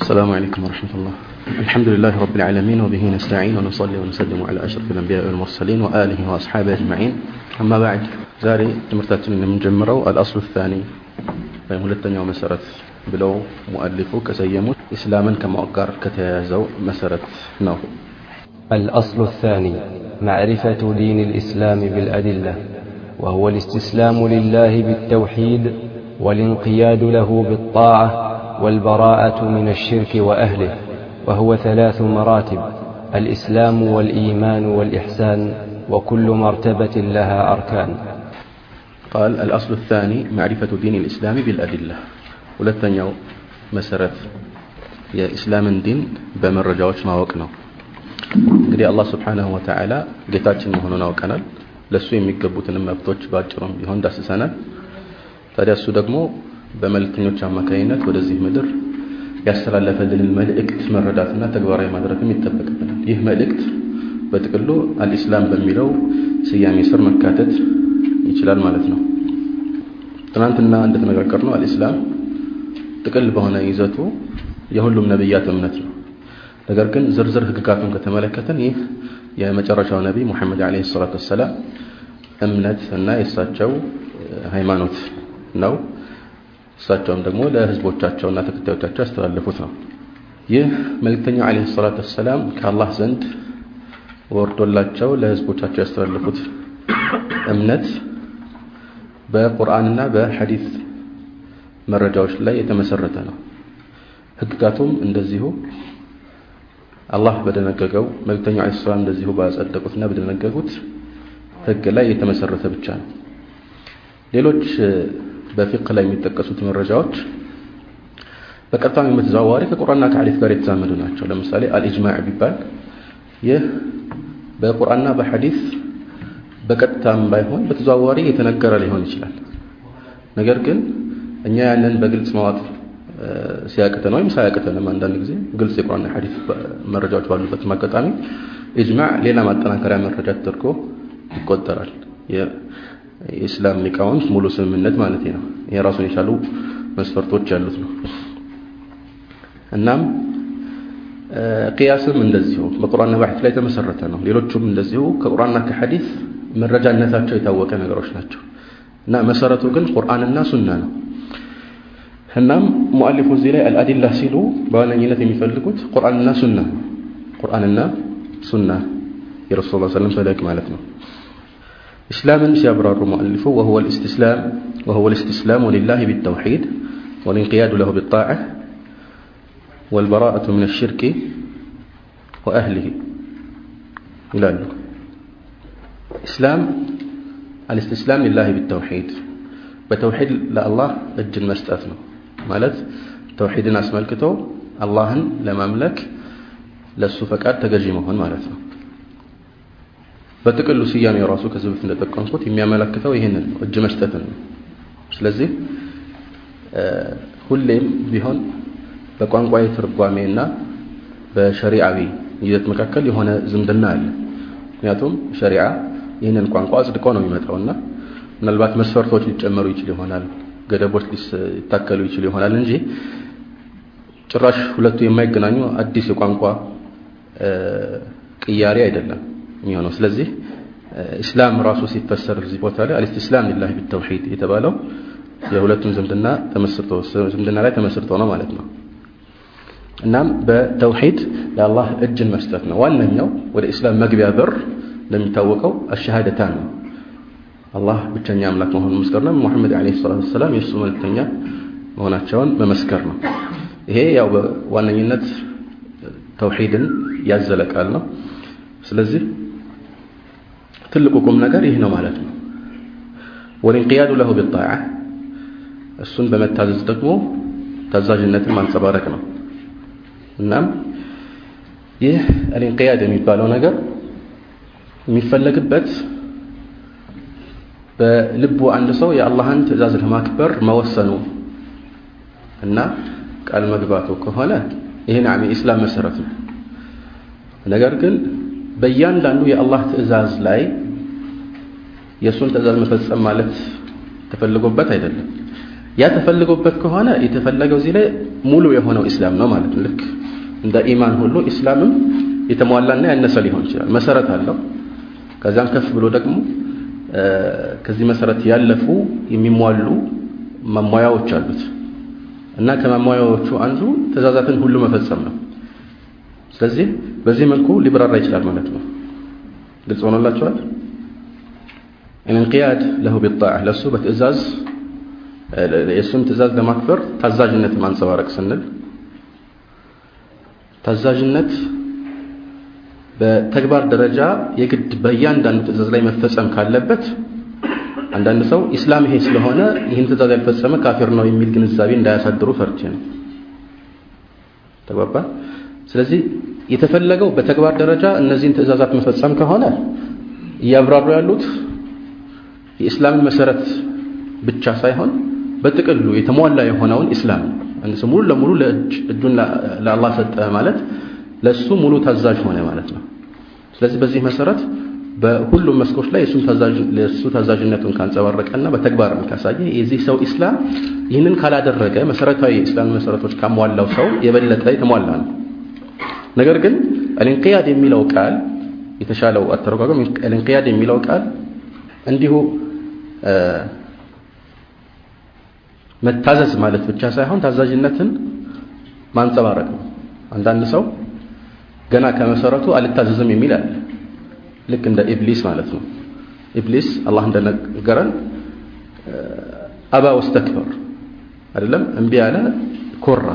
السلام عليكم ورحمة الله. الحمد لله رب العالمين وبه نستعين ونصلي ونسلم على أشرف الأنبياء والمرسلين وآله وأصحابه أجمعين. أما بعد زاري تمرتات من جمرو الأصل الثاني فيمولتني ومسرت بلو مؤلفو كسيمو إسلاما كمؤقر كتيازو مسرت نو الأصل الثاني معرفة دين الإسلام بالأدلة وهو الاستسلام لله بالتوحيد والانقياد له بالطاعة. والبراءة من الشرك وأهله وهو ثلاث مراتب الإسلام والإيمان والإحسان وكل مرتبة لها أركان قال الأصل الثاني معرفة دين الإسلام بالأدلة ሁለተኛው መሰረት የኢስላምን ዲን በመረጃዎች ማወቅ ነው እንግዲህ አላህ ስብሓንሁ ወተዓላ ጌታችን መሆኑን አውቀናል ለእሱ የሚገቡትንም መብቶች በአጭሩም ቢሆን ዳስሰናል ታዲያ እሱ ደግሞ በመልእክተኞች አማካኝነት ወደዚህ ምድር ያስተላለፈልንን መልእክት መረዳትና ተግባራዊ ማድረግም ይጠበቅብናል። ይህ መልእክት በጥቅሉ አልኢስላም በሚለው ስያሜ ስር መካተት ይችላል ማለት ነው። ትናንትና እንደተነጋገር ነው አልኢስላም ጥቅል በሆነ ይዘቱ የሁሉም ነብያት እምነት ነው። ነገር ግን ዝርዝር ህግጋቱን ከተመለከተን ይህ የመጨረሻው ነቢይ ሙሐመድ አለይሂ ሰላቱ ወሰላም እምነት እና የእሳቸው ሃይማኖት ነው እሳቸውም ደግሞ ለህዝቦቻቸውና ተከታዮቻቸው ያስተላለፉት ነው። ይህ መልእክተኛው አለይሂ ሰላቱ ወሰላም ከአላህ ዘንድ ወርዶላቸው ለህዝቦቻቸው ያስተላለፉት እምነት በቁርአንና በሐዲስ መረጃዎች ላይ የተመሰረተ ነው። ህግጋቱም እንደዚሁ አላህ በደነገገው መልእክተኛው ዐለይሂ ሰላም እንደዚሁ ባጸደቁትና በደነገጉት ህግ ላይ የተመሰረተ ብቻ ነው። ሌሎች በፊቅህ ላይ የሚጠቀሱት መረጃዎች በቀጥታ በተዘዋዋሪ ከቁርአንና ከሐዲስ ጋር የተዛመዱ ናቸው። ለምሳሌ አልኢጅማዕ ቢባል ይህ በቁርአንና በሐዲስ በቀጥታም ባይሆን በተዘዋዋሪ የተነገረ ሊሆን ይችላል። ነገር ግን እኛ ያንን በግልጽ ማዋጥ ሲያቅተን ወይም ሳያቅተንም አንዳንድ ጊዜ ግልጽ የቁርአንና ሐዲስ መረጃዎች ባሉበት አጋጣሚ ኢጅማዕ ሌላ ማጠናከሪያ መረጃ ተደርጎ ይቆጠራል የኢስላም ሊቃውንት ሙሉ ስምምነት ማለት ነው። ይሄ ራሱን የቻሉ መስፈርቶች ያሉት ነው። እናም ቅያስም እንደዚሁ በቁርአንና በሐዲስ ላይ የተመሰረተ ነው። ሌሎቹም እንደዚሁ ከቁርአንና ከሐዲስ መረጃነታቸው የታወቀ ነገሮች ናቸው። እና መሰረቱ ግን ቁርአንና ሱና ነው። እናም ሙአሊፉ እዚህ ላይ አልአዲላ ሲሉ በዋነኝነት የሚፈልጉት ቁርአንና ሱና ቁርአንና ሱና የረሱል ሰለም ፈለግ ማለት ነው إسلاما سيبرر مؤلفه وهو الاستسلام وهو الاستسلام لله بالتوحيد والانقياد له بالطاعة والبراءة من الشرك وأهله إلى له إسلام الاستسلام لله بالتوحيد بتوحيد لا الله እጅን መስጠት ነው ማለት ተውሂድን አስመልክቶ አላህን ለማምለክ ለሱ ፈቃድ ተገዢ መሆን ማለት ነው በጥቅሉ ስያሜው ራሱ ከዚህ በፊት እንደጠቀምኩት የሚያመለክተው ይህንን ነው እጅ መስጠትን ነው። ስለዚህ ሁሌም ቢሆን በቋንቋዊ ትርጓሜና በሸሪዓዊ ይዘት መካከል የሆነ ዝምድና አለ። ምክንያቱም ሸሪዓ ይህንን ቋንቋ አጽድቆ ነው የሚመጣውና ምናልባት መስፈርቶች ሊጨመሩ ይችል ይሆናል ገደቦች ሊታከሉ ይችል ይሆናል እንጂ ጭራሽ ሁለቱ የማይገናኙ አዲስ የቋንቋ ቅያሬ አይደለም የሚሆነው። ስለዚህ እስላም ራሱ ሲፈሰር እዚህ ቦታ ላይ አልስትስላም ሊላህ ቢተውሂድ የተባለው የሁለቱም ዝምድና ተመስርቶ ዝምድና ላይ ተመስርቶ ነው ማለት ነው። እናም በተውሂድ ለአላህ እጅን መስጠት ነው። ዋነኛው ወደ እስላም መግቢያ በር እንደሚታወቀው አሸሃደታን ነው። አላህ ብቸኛ አምላክ መሆኑን መስከር ነው። ሙሐመድ አለይሂ ሰላቱ ወሰላም የእሱ መልእክተኛ መሆናቸውን መመስከር ነው። ይሄ ያው በዋነኝነት ተውሂድን ያዘለ ቃል ነው። ስለዚህ ትልቁ ቁም ነገር ይህ ነው ማለት ነው። ወልንቅያዱ ለሁ ቢጣዓ እሱን በመታዘዝ ደግሞ ታዛዥነትን ማንጸባረቅ ነው። እናም ይህ አልንቅያድ የሚባለው ነገር የሚፈለግበት በልቡ አንድ ሰው የአላህን ትእዛዝ ለማክበር መወሰኑ እና ቃል መግባቱ ከሆነ ይህ ናም የኢስላም መሰረት ነው። ነገር ግን በእያንዳንዱ የአላህ ትእዛዝ ላይ የእሱን ትእዛዝ መፈጸም ማለት ተፈልጎበት አይደለም ያ ተፈልጎበት ከሆነ የተፈለገው እዚህ ላይ ሙሉ የሆነው ኢስላም ነው ማለት ነው። ልክ እንደ ኢማን ሁሉ ኢስላምም የተሟላና ያነሰ ሊሆን ይችላል። መሰረት አለው። ከዚያም ከፍ ብሎ ደግሞ ከዚህ መሰረት ያለፉ የሚሟሉ መሟያዎች አሉት እና ከመሟያዎቹ አንዱ ትእዛዛትን ሁሉ መፈጸም ነው። ስለዚህ በዚህ መልኩ ሊብራራ ይችላል ማለት ነው። ግልጽ ሆኖላችኋል? እንቅያድ ለሁ ቢጣዕ ለሱ በትእዛዝ የእሱን ትእዛዝ ለማክበር ታዛዥነት ማንጸባረቅ ስንል ታዛዥነት በተግባር ደረጃ የግድ በእያንዳንዱ ትእዛዝ ላይ መፈጸም ካለበት አንዳንድ ሰው ኢስላም ይሄ ስለሆነ ይህን ትእዛዝ ያልፈጸመ ካፊር ነው የሚል ግንዛቤ እንዳያሳድሩ ፈርቼ ነው። ተግባባ። ስለዚህ የተፈለገው በተግባር ደረጃ እነዚህን ትእዛዛት መፈጸም ከሆነ እያብራሩ ያሉት የኢስላምን መሰረት ብቻ ሳይሆን በጥቅሉ የተሟላ የሆነውን ኢስላም አንድ ሙሉ ለሙሉ እጁን ለአላህ ሰጠ ማለት ለሱ ሙሉ ታዛዥ ሆነ ማለት ነው። ስለዚህ በዚህ መሰረት በሁሉም መስኮች ላይ የእሱ ታዛዥነቱን ካንጸባረቀና በተግባርም ካሳየ የዚህ ሰው ኢስላም ይህንን ካላደረገ መሰረታዊ የኢስላም መሰረቶች ካሟላው ሰው የበለጠ የተሟላ ነው። ነገር ግን አልንቅያድ የሚለው ቃል የተሻለው አተረጓጎም አልንቅያድ የሚለው ቃል እንዲሁ መታዘዝ ማለት ብቻ ሳይሆን ታዛዥነትን ማንጸባረቅ ነው። አንዳንድ ሰው ገና ከመሰረቱ አልታዘዝም የሚል አለ። ልክ እንደ ኢብሊስ ማለት ነው። ኢብሊስ አላህ እንደነገረን አባ ወስተክበር አይደለም እምቢ ያለ ኮራ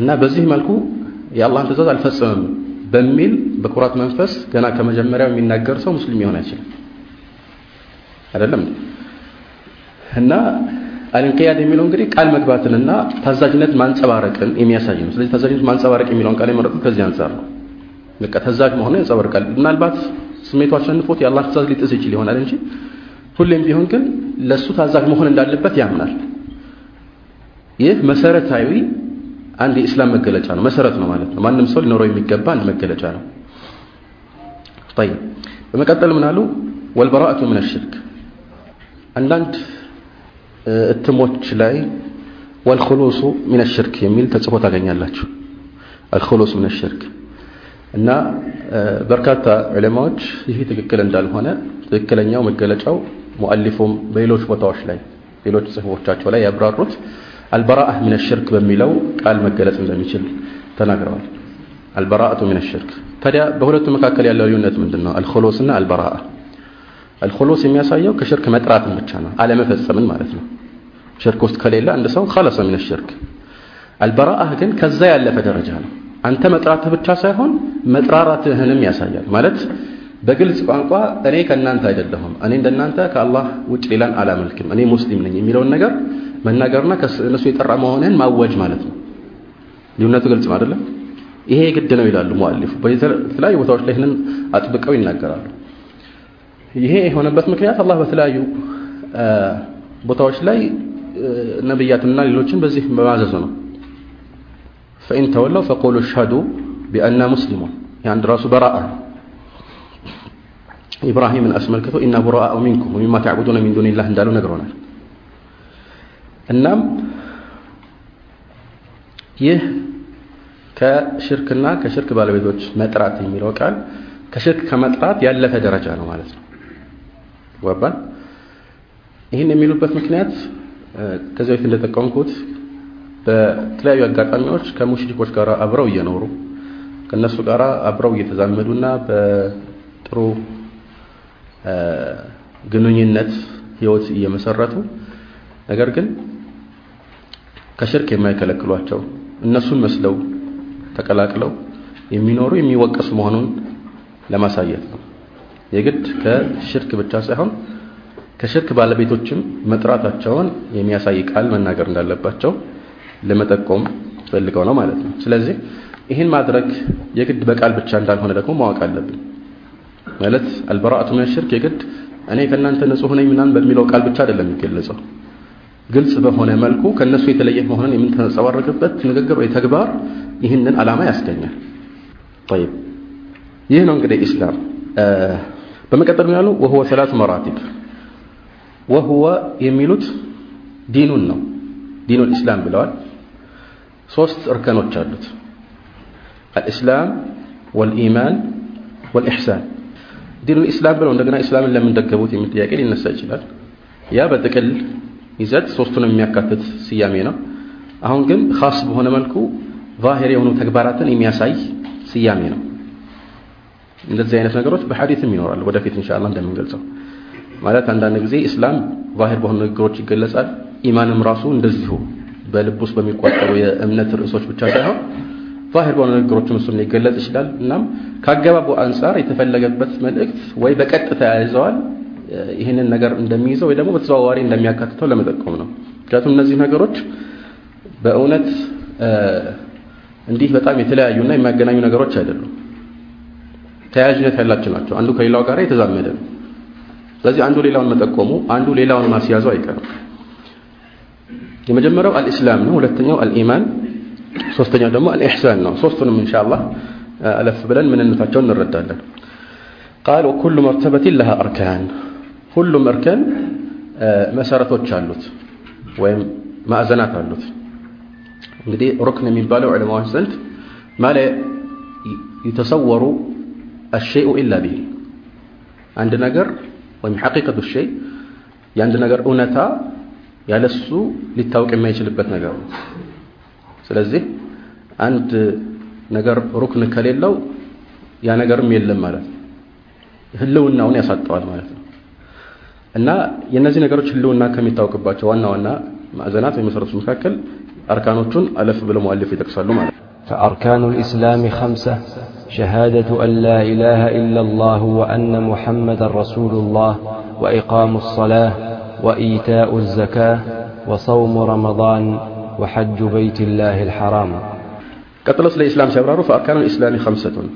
እና በዚህ መልኩ የአላህን ትእዛዝ አልፈጸምም በሚል በኩራት መንፈስ ገና ከመጀመሪያው የሚናገር ሰው ሙስሊም ሊሆን አይችልም። አይደለም እና አልንቅያድ የሚለው እንግዲህ ቃል መግባትንና ታዛዥነት ማንጸባረቅን የሚያሳይ ነው። ስለዚህ ታዛዥነት ማንጸባረቅ የሚለውን ቃል የመረጡት ከዚህ አንጻር ነው። በቃ ታዛዥ መሆኑ ያንጸባርቃል። ምናልባት ስሜቱ አሸንፎት የአላህ ትእዛዝ ሊጥስ ይችል ይሆናል እንጂ ሁሌም ቢሆን ግን ለሱ ታዛዥ መሆን እንዳለበት ያምናል። ይህ መሰረታዊ አንድ የእስላም መገለጫ ነው። መሰረት ነው ማለት ነው። ማንም ሰው ሊኖረው የሚገባ አንድ መገለጫ ነው። ጠይብ በመቀጠል ምናሉ ወልበራአቱ ምን ሽርክ አንዳንድ እትሞች ላይ ወልኹሉሱ ሚነ ሽርክ የሚል ተጽፎ ታገኛላችሁ። አልኹሉስ ሚነ ሽርክ እና በርካታ ዑለማዎች ይህ ትክክል እንዳልሆነ ትክክለኛው መገለጫው ሙአሊፉም በሌሎች ቦታዎች ላይ ሌሎች ጽሁፎቻቸው ላይ ያብራሩት አልበራአህ ሚነ ሽርክ በሚለው ቃል መገለጽ እንደሚችል ተናግረዋል። አልበራአቱ ሚነ ሽርክ። ታዲያ በሁለቱ መካከል ያለው ልዩነት ምንድን ነው? አልኹሉስ እና አልበራአ አልኹሉስ የሚያሳየው ከሽርክ መጥራትን ብቻ ነው፣ አለመፈጸምን ማለት ነው። ሽርክ ውስጥ ከሌለ አንድ ሰው ኸለሰ ሚነ ሽርክ። አልበራአህ ግን ከዛ ያለፈ ደረጃ ነው። አንተ መጥራትህ ብቻ ሳይሆን መጥራራትህንም ያሳያል። ማለት በግልጽ ቋንቋ እኔ ከእናንተ አይደለሁም፣ እኔ እንደናንተ ከአላህ ውጭ ሌላን አላመልክም፣ እኔ ሙስሊም ነኝ የሚለውን ነገር መናገርና ከእነሱ የጠራ መሆንህን ማወጅ ማለት ነው። ልዩነቱ ግልጽ አይደለም? ይሄ ግድ ነው ይላሉ ሙአሊፉ። በተለያዩ ቦታዎች ላይ ይህንን አጥብቀው ይናገራሉ። ይሄ የሆነበት ምክንያት አላህ በተለያዩ ቦታዎች ላይ ነብያትና ሌሎችን በዚህ በማዘዙ ነው። ፈኢን ተወለው ፈቁሉ እሽሀዱ ቢአና ሙስሊሙን የአንድ ራሱ በራአ ኢብራሂምን አስመልክቶ ኢና ቡራአኡ ሚንኩም ወሚማ ተዕቡዱነ ሚን ዱኒላህ እንዳሉ ነግሮናል። እናም ይህ ከሽርክና ከሽርክ ባለቤቶች መጥራት የሚለው ቃል ከሽርክ ከመጥራት ያለፈ ደረጃ ነው ማለት ነው። ይግባባል። ይህን የሚሉበት ምክንያት ከዚህ በፊት እንደጠቀምኩት በተለያዩ አጋጣሚዎች ከሙሽሪኮች ጋር አብረው እየኖሩ ከነሱ ጋር አብረው እየተዛመዱና በጥሩ ግንኙነት ህይወት እየመሰረቱ ነገር ግን ከሽርክ የማይከለክሏቸው እነሱን መስለው ተቀላቅለው የሚኖሩ የሚወቀሱ መሆኑን ለማሳየት ነው። የግድ ከሽርክ ብቻ ሳይሆን ከሽርክ ባለቤቶችም መጥራታቸውን የሚያሳይ ቃል መናገር እንዳለባቸው ለመጠቆም ፈልገው ነው ማለት ነው። ስለዚህ ይህን ማድረግ የግድ በቃል ብቻ እንዳልሆነ ደግሞ ማወቅ አለብን። ማለት البراءة من الشرك የግድ እኔ ከእናንተ ንጹሕ ነኝ ምናምን በሚለው ቃል ብቻ አይደለም የሚገለጸው። ግልጽ በሆነ መልኩ ከነሱ የተለየ መሆንን የምንተንጸባረቅበት ንግግር ወይ ተግባር ይህንን ዓላማ ያስገኛል። ይህ ነው እንግዲህ ኢስላም በመቀጠል ያሉ? وهو ثلاث مراتب። وهو የሚሉት ዲኑን ነው። دين الإسلام ብለዋል። ሶስት እርከኖች አሉት። الإسلام والإيمان والإحسان። دين الإسلام ብለው እንደገና ኢስላምን ለምን ደገሙት የሚል ጥያቄ ሊነሳ ይችላል። ያ በጥቅል ይዘት ሶስቱንም የሚያካትት ስያሜ ነው። አሁን ግን خاص በሆነ መልኩ ظاهر የሆኑ ተግባራትን የሚያሳይ ስያሜ ነው እንደዚህ አይነት ነገሮች በሐዲስም ይኖራሉ ወደፊት ኢንሻአላህ እንደምንገልጸው። ማለት አንዳንድ ጊዜ እስላም ظاهر በሆኑ ንግግሮች ይገለጻል ኢማንም ራሱ እንደዚሁ በልብ ውስጥ በሚቋጠሩ የእምነት ርዕሶች ብቻ ሳይሆን ዛሂር በሆኑ ንግግሮችም እሱም ሊገለጽ ይችላል። እናም ከአገባቡ አንጻር የተፈለገበት መልእክት ወይ በቀጥታ ያይዘዋል ይህንን ነገር እንደሚይዘው ወይ ደግሞ በተዘዋዋሪ እንደሚያካትተው ለመጠቆም ነው። ምክንያቱም እነዚህ ነገሮች በእውነት እንዲህ በጣም የተለያዩና የሚያገናኙ ነገሮች አይደሉም ተያያዥነት ያላቸው ናቸው አንዱ ከሌላው ጋር የተዛመደ ነው። ስለዚህ አንዱ ሌላውን መጠቆሙ አንዱ ሌላውን ማስያዘው አይቀርም። የመጀመሪያው አልኢስላም ነው ሁለተኛው አልኢማን ሶስተኛው ደግሞ አልኢሕሳን ነው። ሶስቱንም ኢንሻአላህ አለፍ ብለን ምንነታቸውን እንረዳለን። ቃል ወኩሉ መርተበትን ለሃ አርካን ሁሉም እርከን መሰረቶች አሉት ወይም ማዕዘናት አሉት። እንግዲህ ሩክን የሚባለው ዑለማዎች ዘንድ ማለ ይተሰወሩ الشيء إلا به አንድ ነገር ወይም ሐቂቀቱ ሸይ የአንድ ነገር እውነታ ያለሱ ሊታወቅ የማይችልበት ነገር ነው ስለዚህ አንድ ነገር ሩክን ከሌለው ያ ነገርም የለም ማለት ነው ህልውናውን ያሳጠዋል ማለት ነው እና የእነዚህ ነገሮች ህልውና ከሚታወቅባቸው ዋና ዋና ማዕዘናት ወይም መሰረቶች መካከል አርካኖቹን አለፍ ብለው ሙአሊፍ ይጠቅሳሉ ማለት ነው فأركان الإسلام خمسة شهادة أن لا إله إلا الله وأن محمد رسول الله وإقام الصلاة وإيتاء الزكاة وصوم رمضان وحج بيت الله الحرام ቀጥሎ ስለ ኢስላም ሲያብራሩ ፈአርካኑ ልእስላሚ ከምሰቱን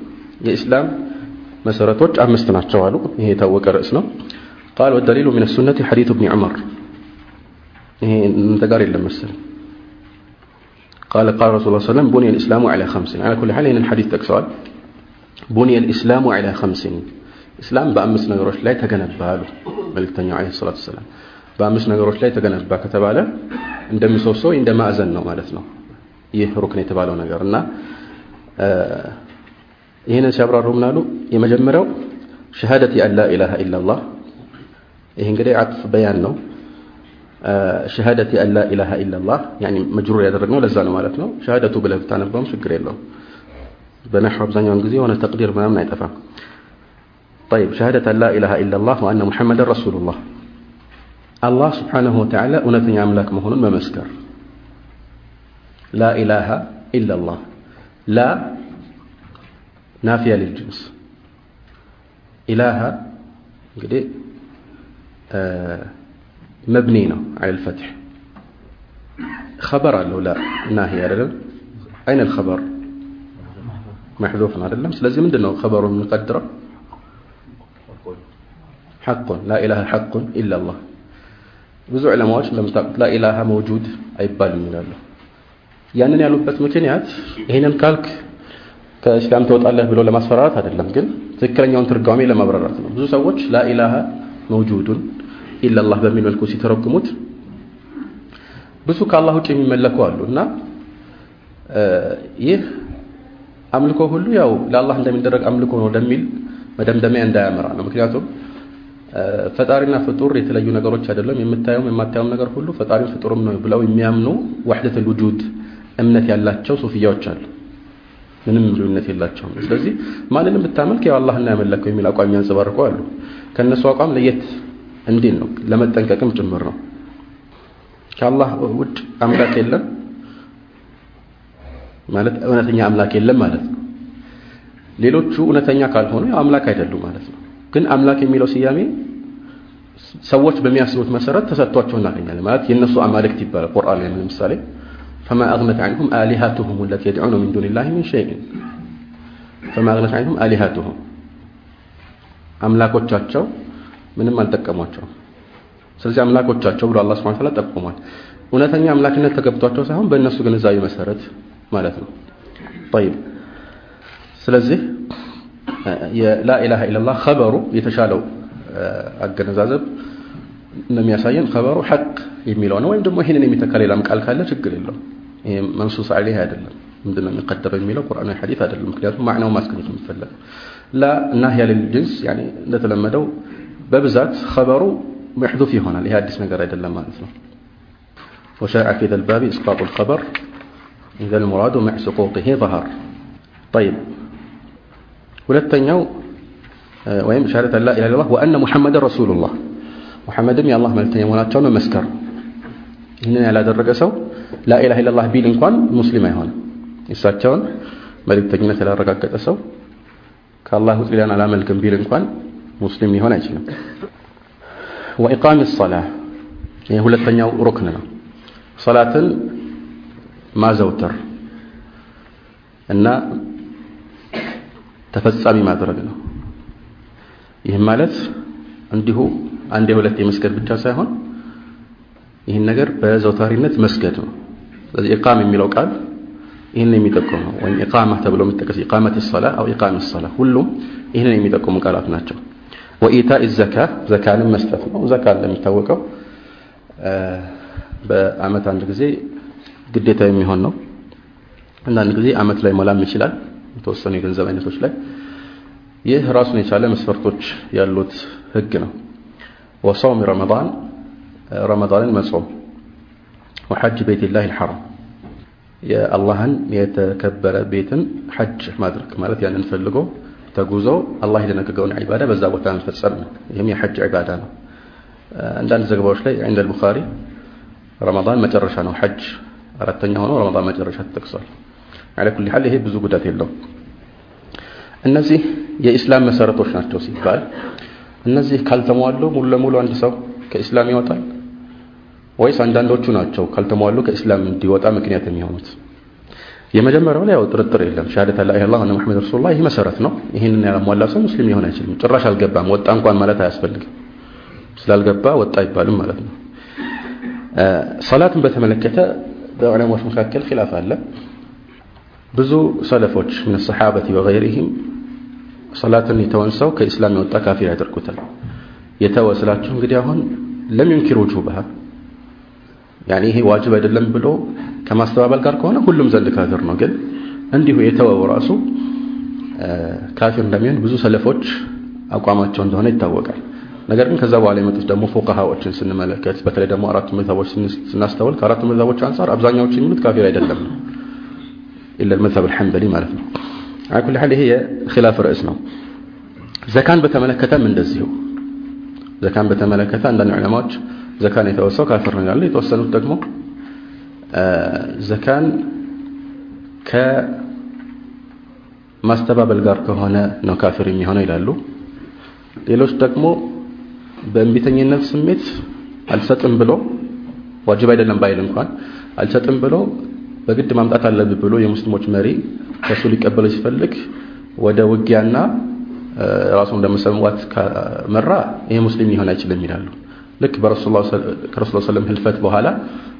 የኢስላም መሰረቶች አምስት ናቸው አሉ ይሄ የታወቀ ርዕስ ነው ቃል ወደሊሉ ምን ሱነት ሐዲቱ ብኒ ዑመር ይሄ እንተ ጋር የለም መሰለኝ قال قال رسول الله صلى الله عليه وسلم بني الإسلام على خمس على كل حال إن الحديث تكسوال ቡኒ ኢስላሙ ዐላ ኸምሲን ኢስላም በአምስት ነገሮች ላይ ተገነባ አሉ መልእክተኛው ዐለይሂ ሰላቱ ሰላም። በአምስት ነገሮች ላይ ተገነባ ከተባለ እንደሚሰብሰው እንደ ማዕዘን ነው ማለት ነው። ይህ ሩክን የተባለው ነገር እና ይህንን ሲያብራሩ ምናሉ የመጀመሪያው ሸሃደቲ አን ላ ኢላሃ ኢላላህ ይህ እንግዲህ አጥፍ በያን ነው። ሸሃደቲ አን ኢላሃ ኢላላህ ያኒ መጅሩር ያደረግነው ለዛ ነው ማለት ነው። ሸሃደቱ ብለህ ብታነበውም ችግር የለውም። በነሕው አብዛኛውን ጊዜ የሆነ ተቅዲር ምናምን አይጠፋም طيب شهادة أن لا إله إلا الله وأن محمد رسول الله الله سبحانه وتعالى أنتني أملاك مهون ممسكر لا إله إلا الله لا نافية للجنس إله قد آه مبني على الفتح خبر له لا ناهي أين الخبر محذوف አይደለም ስለዚህ ምንድነው خبر المقدره حق لا إله حق إلا الله ብዙ ዑለማዎች እንደምታውቁት ላ ኢላሃ መውጁድ አይባልም ይላሉ ያንን ያሉበት ምክንያት ይህንን ካልክ ከእስላም ትወጣለህ ብሎ ለማስፈራራት አይደለም ግን ትክክለኛውን ትርጓሜ ለማብራራት ነው ብዙ ሰዎች ላ ኢላሃ መውጁዱን ኢላላህ በሚል መልኩ ሲተረጉሙት ብዙ ከአላህ ውጭ የሚመለኩ አሉ እና ይህ አምልኮ ሁሉ ያው ለአላህ እንደሚደረግ አምልኮ ነው ወደሚል መደምደሚያ እንዳያመራ ነው። ምክንያቱም ፈጣሪና ፍጡር የተለዩ ነገሮች አይደለም። የምታየውም የማታየውም ነገር ሁሉ ፈጣሪም ፍጡርም ነው ብለው የሚያምኑ ዋህደት ልውጁድ እምነት ያላቸው ሱፍያዎች አሉ። ምንም ልዩነት የላቸውም። ስለዚህ ማንንም ብታመልክ ያው አላህና ያመለከው የሚል አቋም የሚያንጸባርቁ አሉ። ከእነሱ አቋም ለየት እንዴት ነው። ለመጠንቀቅም ጭምር ነው። ከአላህ ውጭ አምላክ የለም ማለት እውነተኛ አምላክ የለም ማለት ነው ሌሎቹ እውነተኛ ካልሆኑ ያው አምላክ አይደሉም ማለት ነው ግን አምላክ የሚለው ስያሜ ሰዎች በሚያስቡት መሰረት ተሰጥቷቸው እናገኛለን ማለት የነሱ አማልክት ይባላል ቁርአን ላይ ለምሳሌ فما أغنت عنهم آلهتهم التي يدعون من دون الله من شيء فما أغنت عنهم آلهتهم አምላኮቻቸው ምንም አልጠቀሟቸውም ስለዚህ አምላኮቻቸው ብሎ አላህ Subhanahu Ta'ala ጠቁሟል እውነተኛ አምላክነት ተገብቷቸው ሳይሆን በእነሱ ግንዛቤ መሰረት ማለት ነው طيب ስለዚህ የላ ኢላሃ ኢላላህ ኸበሩ የተሻለው አገነዛዘብ እንደሚያሳየን ኸበሩ ሐቅ የሚለው ነው ወይም ደግሞ ይህንን የሚተካ ሌላም ቃል ካለ ችግር የለው ይሄ መንሱስ ዐለይህ አይደለም ምንድን ነው የሚቀደረው የሚለው ቁርአናዊ ሐዲስ አይደለም ምክንያቱም ማዕናው ማስገኘት የሚፈለገው ላ ናህያ ልልጅንስ ያኔ እንደተለመደው በብዛት ኸበሩ محذوف ይሆናል ይሄ አዲስ ነገር አይደለም ማለት ነው وشاع في ذا الباب إسقاط الخبر إذا المراد مع سقوطه ظهر طيب ሁለተኛው ወይም ሸሃደት ላ ኢላሃ ኢላላህ ወአነ ሙሐመድን ረሱሉላህ ሙሐመድም የአላህ መልእክተኛ መሆናቸውን መመስከር ይህንን ያላደረገ ሰው ላኢላሃ ኢላላህ ቢል እንኳን ሙስሊም አይሆንም የእሳቸውን መልእክተኝነት ያላረጋገጠ ሰው ከአላህ ውጭ ሌላን አላመልክም ቢል እንኳን ሙስሊም ሊሆን አይችልም ወኢቃም ሰላህ ይህ ሁለተኛው ሩክን ነው ሰላትን ማዘውተር እና ተፈጻሚ ማድረግ ነው። ይህም ማለት እንዲሁ አንድ የሁለት የመስገድ ብቻ ሳይሆን ይህን ነገር በዘውታሪነት መስገድ ነው። ስለዚህ ኢቃም የሚለው ቃል ይህንን የሚጠቁም ነው። ወይም ኢቃማ ተብሎ የሚጠቀስ ኢቃመት ሰላ አው ኢቃም ሰላ ሁሉም ይህንን የሚጠቁሙ ቃላት ናቸው። ወኢታኢ ዘካ ዘካንም መስጠት ነው። ዘካ እንደሚታወቀው በአመት አንድ ጊዜ ግዴታ የሚሆን ነው አንዳንድ ጊዜ አመት ላይ ሞላም ይችላል የተወሰኑ የገንዘብ አይነቶች ላይ ይህ ራሱን የቻለ መስፈርቶች ያሉት ህግ ነው ወሰውም ረመዳን ረመዳንን መጾም ወሐጅ ቤትላህ ልሐራም የአላህን የተከበረ ቤትን ሐጅ ማድረግ ማለት ያንን ፈልጎ ተጉዞ አላህ የደነገገውን ዒባዳ በዛ ቦታ መፈጸም ነው ይህም የሐጅ ዒባዳ ነው አንዳንድ ዘገባዎች ላይ عند البخاري ረመዳን መጨረሻ ነው ሐጅ አራተኛ ሆኖ ረመዳን መጨረሻ ተጠቅሷል። አለ ኩሊ ሐል ይሄ ብዙ ጉዳት የለው። እነዚህ የኢስላም መሰረቶች ናቸው ሲባል እነዚህ ካልተሟሉ ሙሉ ለሙሉ አንድ ሰው ከኢስላም ይወጣል ወይስ አንዳንዶቹ ናቸው ካልተሟሉ ከኢስላም እንዲወጣ ምክንያት የሚሆኑት? የመጀመሪያው ላይ ያው ጥርጥር የለም። ሻሃደት ላ ኢላሃ ኢለላህ ሙሐመድ ረሱሉላህ ይህ መሰረት ነው። ይህንን ያላሟላ ሰው ሙስሊም ሊሆን አይችልም። ጭራሽ አልገባም ወጣ እንኳን ማለት አያስፈልግም። ስላልገባ ወጣ አይባልም ማለት ነው። ሰላትን በተመለከተ በዑለማዎች መካከል ኺላፍ አለ። ብዙ ሰለፎች ምን ሰሓበቲ ወገይሪህም ሰላትን የተወን ሰው ከኢስላም የወጣ ካፊር ያደርጉታል። የተወ ስላችሁ እንግዲህ አሁን ለም ውጁብሃ ያኔ ይሄ ዋጅብ አይደለም ብሎ ከማስተባበል ጋር ከሆነ ሁሉም ዘንድ ካፊር ነው። ግን እንዲሁ የተወው ራሱ ካፊር እንደሚሆን ብዙ ሰለፎች አቋማቸው እንደሆነ ይታወቃል ነገር ግን ከዛ በኋላ የመጡት ደግሞ ፎቃሃዎችን ስንመለከት በተለይ ደግሞ አራቱ መዝሀቦች ስናስተውል ከአራቱ መዝሀቦች አንጻር አብዛኛዎች የሚሉት ካፊር አይደለም ነው إلا مذهب الحنبلي ማለት ነው على كل حال ይሄ የኺላፍ ርዕስ ነው ዘካን በተመለከተም እንደዚሁ ዘካን በተመለከተ አንዳንድ ዑለማዎች ዘካን የተወው ካፊር ነው ያለ የተወሰኑት ደግሞ ዘካን ከማስተባበል ጋር ከሆነ ነው ካፊር የሚሆነው ይላሉ ሌሎች ደግሞ በእንቢተኝነት ስሜት አልሰጥም ብሎ ዋጅብ አይደለም ባይል እንኳን አልሰጥም ብሎ በግድ ማምጣት አለብህ ብሎ የሙስሊሞች መሪ ከሱ ሊቀበለው ሲፈልግ ወደ ውጊያና ራሱን ለመሰዋት ከመራ ይሄ ሙስሊም ሊሆን አይችልም ይላሉ። ልክ ከረሱል ሰለም ህልፈት በኋላ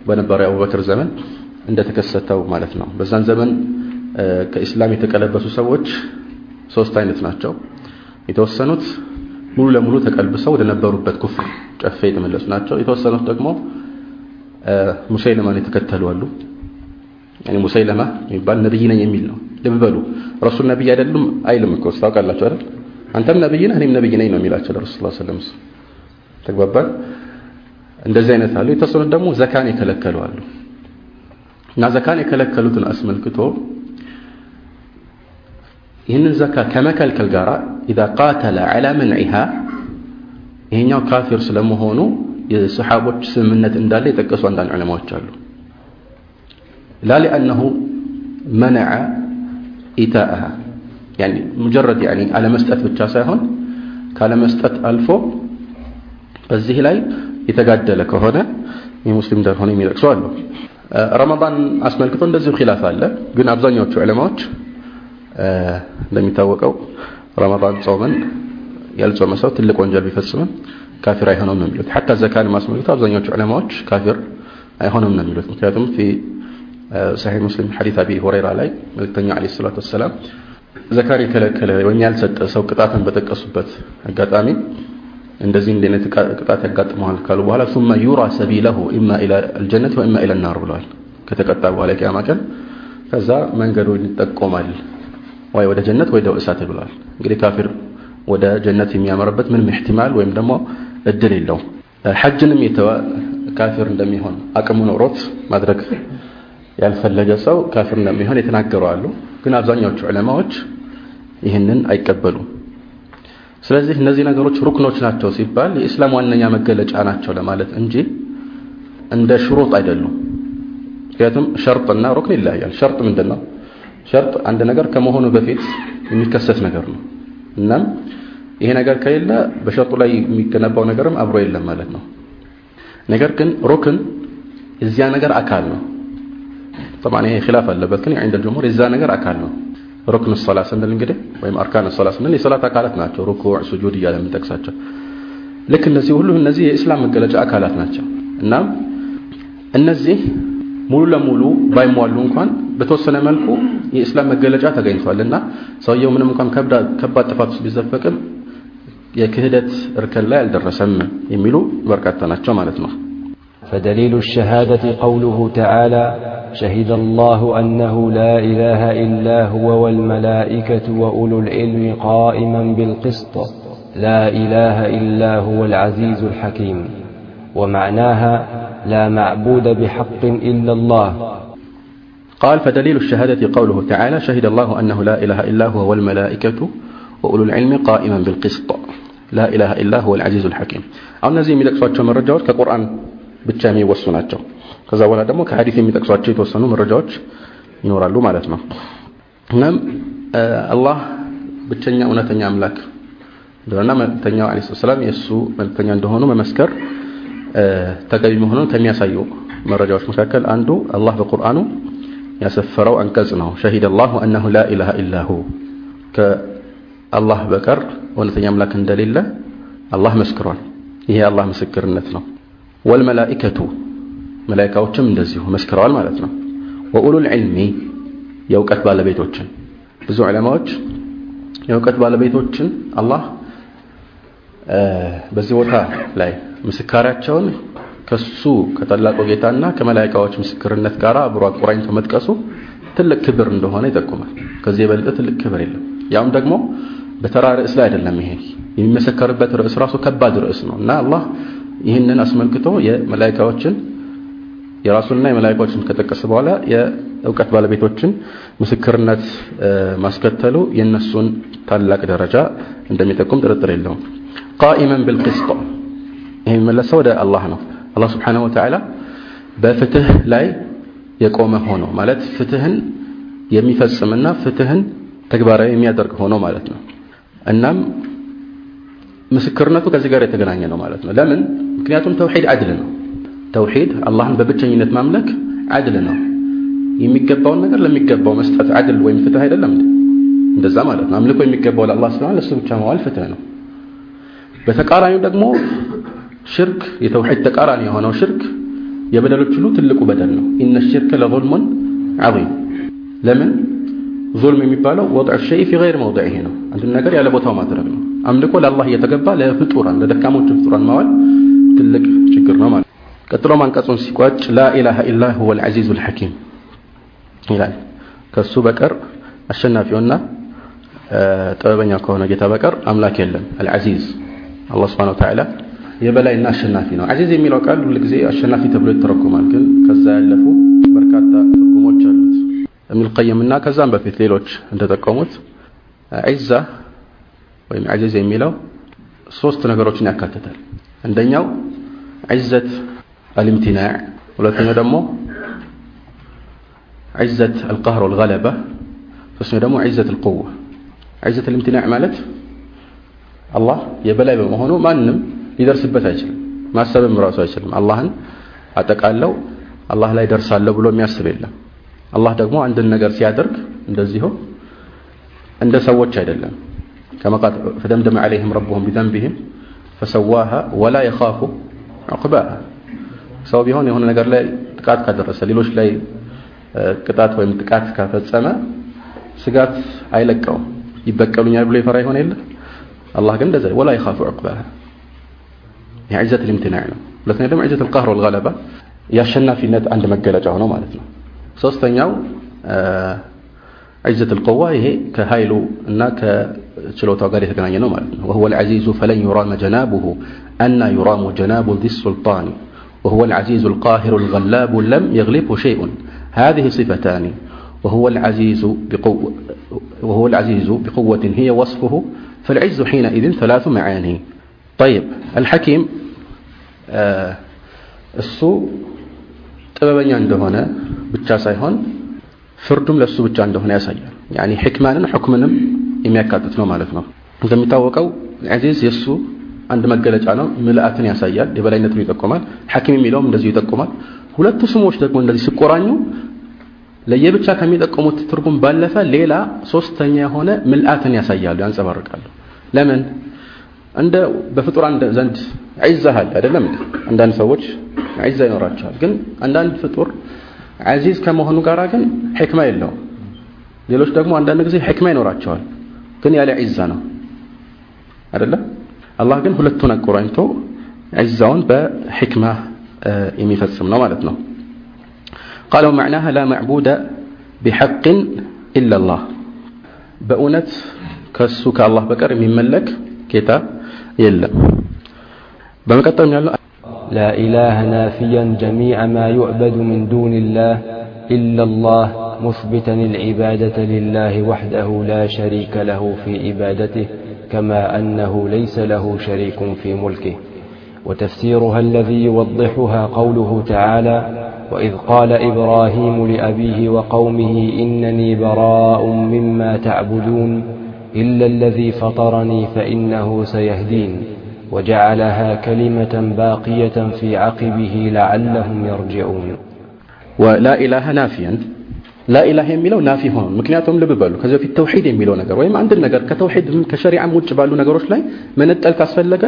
በነበረው የአቡበክር ዘመን እንደተከሰተው ማለት ነው። በዛን ዘመን ከኢስላም የተቀለበሱ ሰዎች ሶስት አይነት ናቸው። የተወሰኑት ሙሉ ለሙሉ ተቀልብሰው ወደ ነበሩበት ኩፍር ጨፌ የተመለሱ ናቸው። የተወሰኑት ደግሞ ሙሰይለማን የተከተሉ አሉ። ሙሰይለማ የሚባል ነብይ ነኝ የሚል ነው። ልብ ረሱል ነብይ አይደሉም? አይልም እኮ። ታውቃላችሁ አይደል? አንተም ነብይ ነህ እኔም ነብይ ነኝ ነው የሚላቸው ለረሱል ሰለላሁ ዐለይሂ ተግባባን? እንደዚህ አይነት አሉ። የተወሰኑት ደግሞ ዘካን የከለከሉ አሉ። እና ዘካን የከለከሉትን አስመልክቶ ይህንን ዘካ ከመከልከል ጋር ኢዛ ቃተለ ዐላ መንዒሃ ይሄኛው ካፊር ስለመሆኑ የሰሓቦች ስምምነት እንዳለ የጠቀሱ አንዳንድ ዑለማዎች አሉ ላ ሊአነሁ መነዐ ኢታእሃ ሙጀረድ አለመስጠት ብቻ ሳይሆን ካለመስጠት አልፎ በዚህ ላይ የተጋደለ ከሆነ የሙስሊም እንዳልሆነ የሚጠቅሱ አሉ ረመዳን አስመልክቶ እንደዚሁ ኪላፍ አለ ግን አብዛኛዎቹ ዑለማዎች እንደሚታወቀው ረመዳን ጾምን ያልጾመ ሰው ትልቅ ወንጀል ቢፈጽምም ካፊር አይሆንም ነው የሚሉት ሐታ ዘካን ማስመልክቶ አብዛኛዎቹ ዑለማዎች ካፊር አይሆንም ነው የሚሉት ምክንያቱም ፊ ሰሒህ ሙስሊም ሐዲስ አቢ ሁረይራ ላይ መልእክተኛ ዓለይሂ ሰላቱ ወሰላም ዘካን የከለከለ ወይም ያልሰጠ ሰው ቅጣትን በጠቀሱበት አጋጣሚ እንደዚህ እንደ አይነት ቅጣት ያጋጥመዋል ካሉ በኋላ ثم يرى سبيله اما الى الجنه واما الى النار ብለዋል ከተቀጣ በኋላ ቂያማ ቀን ከዛ መንገዱን ይጠቆማል ወይ ወደ ጀነት ወይ ወደ እሳት ብለዋል እንግዲህ ካፊር ወደ ጀነት የሚያመርበት ምንም ihtimal ወይም ደግሞ እድል የለው ሐጅንም የተወ ካፊር እንደሚሆን አቅሙ ኖሮት ማድረግ ያልፈለገ ሰው ካፊር እንደሚሆን የተናገሩ አሉ። ግን አብዛኛዎቹ ዑለማዎች ይህንን አይቀበሉም። ስለዚህ እነዚህ ነገሮች ሩክኖች ናቸው ሲባል የእስላም ዋነኛ መገለጫ ናቸው ለማለት እንጂ እንደ ሽሩጥ አይደሉም። ምክንያቱም ሸርጥና ሩክን ይለያያል። ሸርጥ ምንድን ነው ሸርጥ አንድ ነገር ከመሆኑ በፊት የሚከሰት ነገር ነው። እናም ይሄ ነገር ከሌለ በሸርጡ ላይ የሚገነባው ነገርም አብሮ የለም ማለት ነው። ነገር ግን ሩክን የዚያ ነገር አካል ነው። ጠብዓን ይሄ ኺላፍ አለበት፣ ግን ዐይንደል ጀምሁር የዚያ ነገር አካል ነው። ሩክን ሶላ ስንል እንግዲህ ወይም አርካን ሶላ ስንል የሶላት አካላት ናቸው። ሩኩዕ፣ ሱጁድ እያለ የምንጠቅሳቸው ልክ እነዚህ ሁሉ እነዚህ የእስላም መገለጫ አካላት ናቸው። እናም እነዚህ ሙሉ ለሙሉ ባይሟሉ እንኳን በተወሰነ መልኩ የእስላም መገለጫ ተገኝቷል እና ሰውየው ምንም እንኳን ከባድ ጥፋት ውስጥ ቢዘፈቅም የክህደት እርከን ላይ አልደረሰም የሚሉ በርካታ ናቸው ማለት ነው فدليل الشهادة قوله تعالى شهد الله أنه لا إله إلا هو والملائكة وأولو العلم قائما بالقسط لا إله إلا هو العزيز الحكيم ومعناها لا معبود بحق إلا الله قال فدليل الشهادة قوله تعالى شهد الله أنه لا إله إلا هو والملائكة وأولو العلم قائما بالقسط لا إله إلا هو العزيز الحكيم أو نزي من لكسواتشو من رجوات كقرآن ብቻ የሚወሱ ናቸው ከዛ በኋላ ደግሞ ከሐዲስ የሚጠቅሷቸው የተወሰኑ መረጃዎች ይኖራሉ ማለት ነው እናም አላህ ብቸኛ እውነተኛ አምላክ እንደሆነና መልእክተኛው ዐለይሂ ሰላም የእሱ መልእክተኛ እንደሆኑ መመስከር ተገቢ መሆኑን ከሚያሳዩ መረጃዎች መካከል አንዱ አላህ በቁርአኑ ያሰፈረው አንቀጽ ነው። ሸሂደ አላሁ አነሁ ላ ኢላሃ ኢላሁ። ከአላህ በቀር እውነተኛ አምላክ እንደሌለ አላህ መስክሯል። ይሄ የአላህ ምስክርነት ነው። ወልመላኢከቱ መላኢካዎችም እንደዚሁ መስክረዋል ማለት ነው። ወኡሉል ዒልሚ የእውቀት ባለቤቶችን። ብዙ ዑለማዎች የእውቀት ባለቤቶችን አላህ በዚህ ቦታ ላይ ምስካሪያቸውን ከሱ ከታላቁ ጌታና ከመላኢካዎች ምስክርነት ጋር አብሮ አቆራኝቶ መጥቀሱ ትልቅ ክብር እንደሆነ ይጠቁማል። ከዚህ የበለጠ ትልቅ ክብር የለም። ያውም ደግሞ በተራ ርዕስ ላይ አይደለም ይሄ። የሚመሰከርበት ርዕስ ራሱ ከባድ ርዕስ ነው እና አላህ ይህንን አስመልክቶ የመላይካዎችን የራሱንና የመላይካዎችን ከጠቀሰ በኋላ የእውቀት ባለቤቶችን ምስክርነት ማስከተሉ የነሱን ታላቅ ደረጃ እንደሚጠቁም ጥርጥር የለውም። ቃኢመን ቢልቅስጥ። ይህ የሚመለሰው ወደ አላህ ነው አላህ ስብሓንሁ ወተዓላ በፍትህ ላይ የቆመ ሆኖ ማለት ፍትህን የሚፈጽምና ፍትህን ተግባራዊ የሚያደርግ ሆኖ ማለት ነው። እናም ምስክርነቱ ከዚህ ጋር የተገናኘ ነው ማለት ነው። ለምን? ምክንያቱም ተውሂድ አድል ነው። ተውሂድ አላህን በብቸኝነት ማምለክ አድል ነው። የሚገባውን ነገር ለሚገባው መስጠት አድል ወይም ፍትህ አይደለም እንደዛ ማለት ነው። አምልኮ የሚገባው ለአላህ ስለሆነ ለሱ ብቻ መዋል ፍትህ ነው። በተቃራኒው ደግሞ شرك يتوحيد تقاراني هنا شرك يبدل تشلو تلك بدل إن الشرك لظلم عظيم لمن ظلم مباله وضع الشيء في غير موضعه هنا أنت النقر يعلبو توما تربنا أملكو لالله يتقبى لا فطورا لا دكامو تفطورا موال تلك شكر موال كترو من كاسون سيكواتش لا إله إلا هو العزيز الحكيم يعني كسو بكر أشنا في أنه طبعا يكون جيتا بكر أملاك يلن العزيز الله سبحانه وتعالى የበላይና አሸናፊ ነው። አዚዝ የሚለው ቃል ሁል ጊዜ አሸናፊ ተብሎ ይተረጎማል ግን ከዛ ያለፉ በርካታ ትርጉሞች አሉት። እብኑል ቀይምና ከዛም በፊት ሌሎች እንደጠቀሙት ዒዛ ወይም አዚዝ የሚለው ሶስት ነገሮችን ያካትታል። አንደኛው ዒዘት አልምትናዕ ሁለተኛው ደግሞ ዒዘት አልቀህር ወልገለባ ሶስተኛው ደግሞ ዒዘት አልቁዋ ዒዘት አልምትናዕ ማለት አላህ የበላይ በመሆኑ ማንም ሊደርስበት አይችልም። ማሰብም ራሱ አይችልም። አላህን አጠቃለው አላህ ላይ ደርሳለሁ ብሎ የሚያስብ የለም። አላህ ደግሞ አንድን ነገር ሲያደርግ እንደዚሁ እንደ ሰዎች አይደለም። ከመቃት ፈደምደመ ዐለይሂም ረቡሁም ቢዘንቢሂም ፈሰዋሃ ወላ የኻፉ ዑቅባሃ። ሰው ቢሆን የሆነ ነገር ላይ ጥቃት ካደረሰ ሌሎች ላይ ቅጣት ወይም ጥቃት ካፈጸመ ስጋት አይለቀውም። ይበቀሉኛል ብሎ ይፈራ ይሆን የለ። አላህ ግን እንደዛ ወላ የኻፉ ዑቅባሃ የዕዘት ልምትናዕ ነው ሁለተኛ ደግሞ ዕዘት ልቃህር ወልገለባ የአሸናፊነት አንድ መገለጫ ሆነው ማለት ነው ሶስተኛው ዕዘት ልቆዋ ይሄ ከኃይሉ እና ከችሎታው ጋር የተገናኘ ነው ማለት ነው ወሁወ ልዓዚዙ ፈለን ዩራመ ጀናቡሁ አና ዩራሙ ጀናቡ ዚ ሱልጣን وهو العزيز القاهر الغلاب لم يغلبه شيء هذه صفتان وهو العزيز بقوة وهو العزيز بقوة هي وصفه فالعز حينئذ ثلاث معاني طيب الحكيم እሱ ጥበበኛ እንደሆነ ብቻ ሳይሆን ፍርዱም ለሱ ብቻ እንደሆነ ያሳያል። ያኒ ሕክማንን ሕክምንም የሚያካትት ነው ማለት ነው። እንደሚታወቀው ዐዚዝ የሱ አንድ መገለጫ ነው። ምልአትን ያሳያል፣ የበላይነትን ይጠቁማል። ሐኪም የሚለውም እንደዚሁ ይጠቁማል። ሁለቱ ስሞች ደግሞ እንደዚህ ሲቆራኙ ለየብቻ ከሚጠቁሙት ትርጉም ባለፈ ሌላ ሶስተኛ የሆነ ምልአትን ያሳያሉ፣ ያንጸባርቃሉ። ለምን እንደ በፍጡራን ዘንድ ዒዛሃል አይደለም አንዳንድ ሰዎች ዒዛ ይኖራቸዋል። ግን አንዳንድ ፍጡር ዐዚዝ ከመሆኑ ጋር ግን ሕክማ የለውም። ሌሎች ደግሞ አንዳንድ ጊዜ ሕክማ ይኖራቸዋል፣ ግን ያለ ዒዛ ነው አይደለም። አላህ ግን ሁለቱን አቆራኝቶ ዒዛውን በሕክማ የሚፈጽም ነው ማለት ነው። ቃለ ወመዕናሃ ላ መዕቡደ ቢሐቅን ኢለላህ በእውነት ከእሱ ከአላህ በቀር የሚመለክ ጌታ የለም። بمكتب من الله لا إله نافيا جميع ما يعبد من دون الله إلا الله مثبتا العبادة لله وحده لا شريك له في عبادته كما أنه ليس له شريك في ملكه. وتفسيرها الذي يوضحها قوله تعالى وإذ قال إبراهيم لأبيه وقومه إنني براء مما تعبدون إلا الذي فطرني فإنه سيهدين. وجعلها كلمة باقية في عقبه لعلهم يرجعون ولا إله نافيا لا إله የሚለው ናፊ ሆኖ ምክንያቱም ልብ በሉ ከዚህ በፊት ተውሂድ የሚለው ነገር ወይም አንድ ነገር ከተውሂድ ከሸሪዓም ውጭ ባሉ ነገሮች ላይ መነጠል ካስፈለገ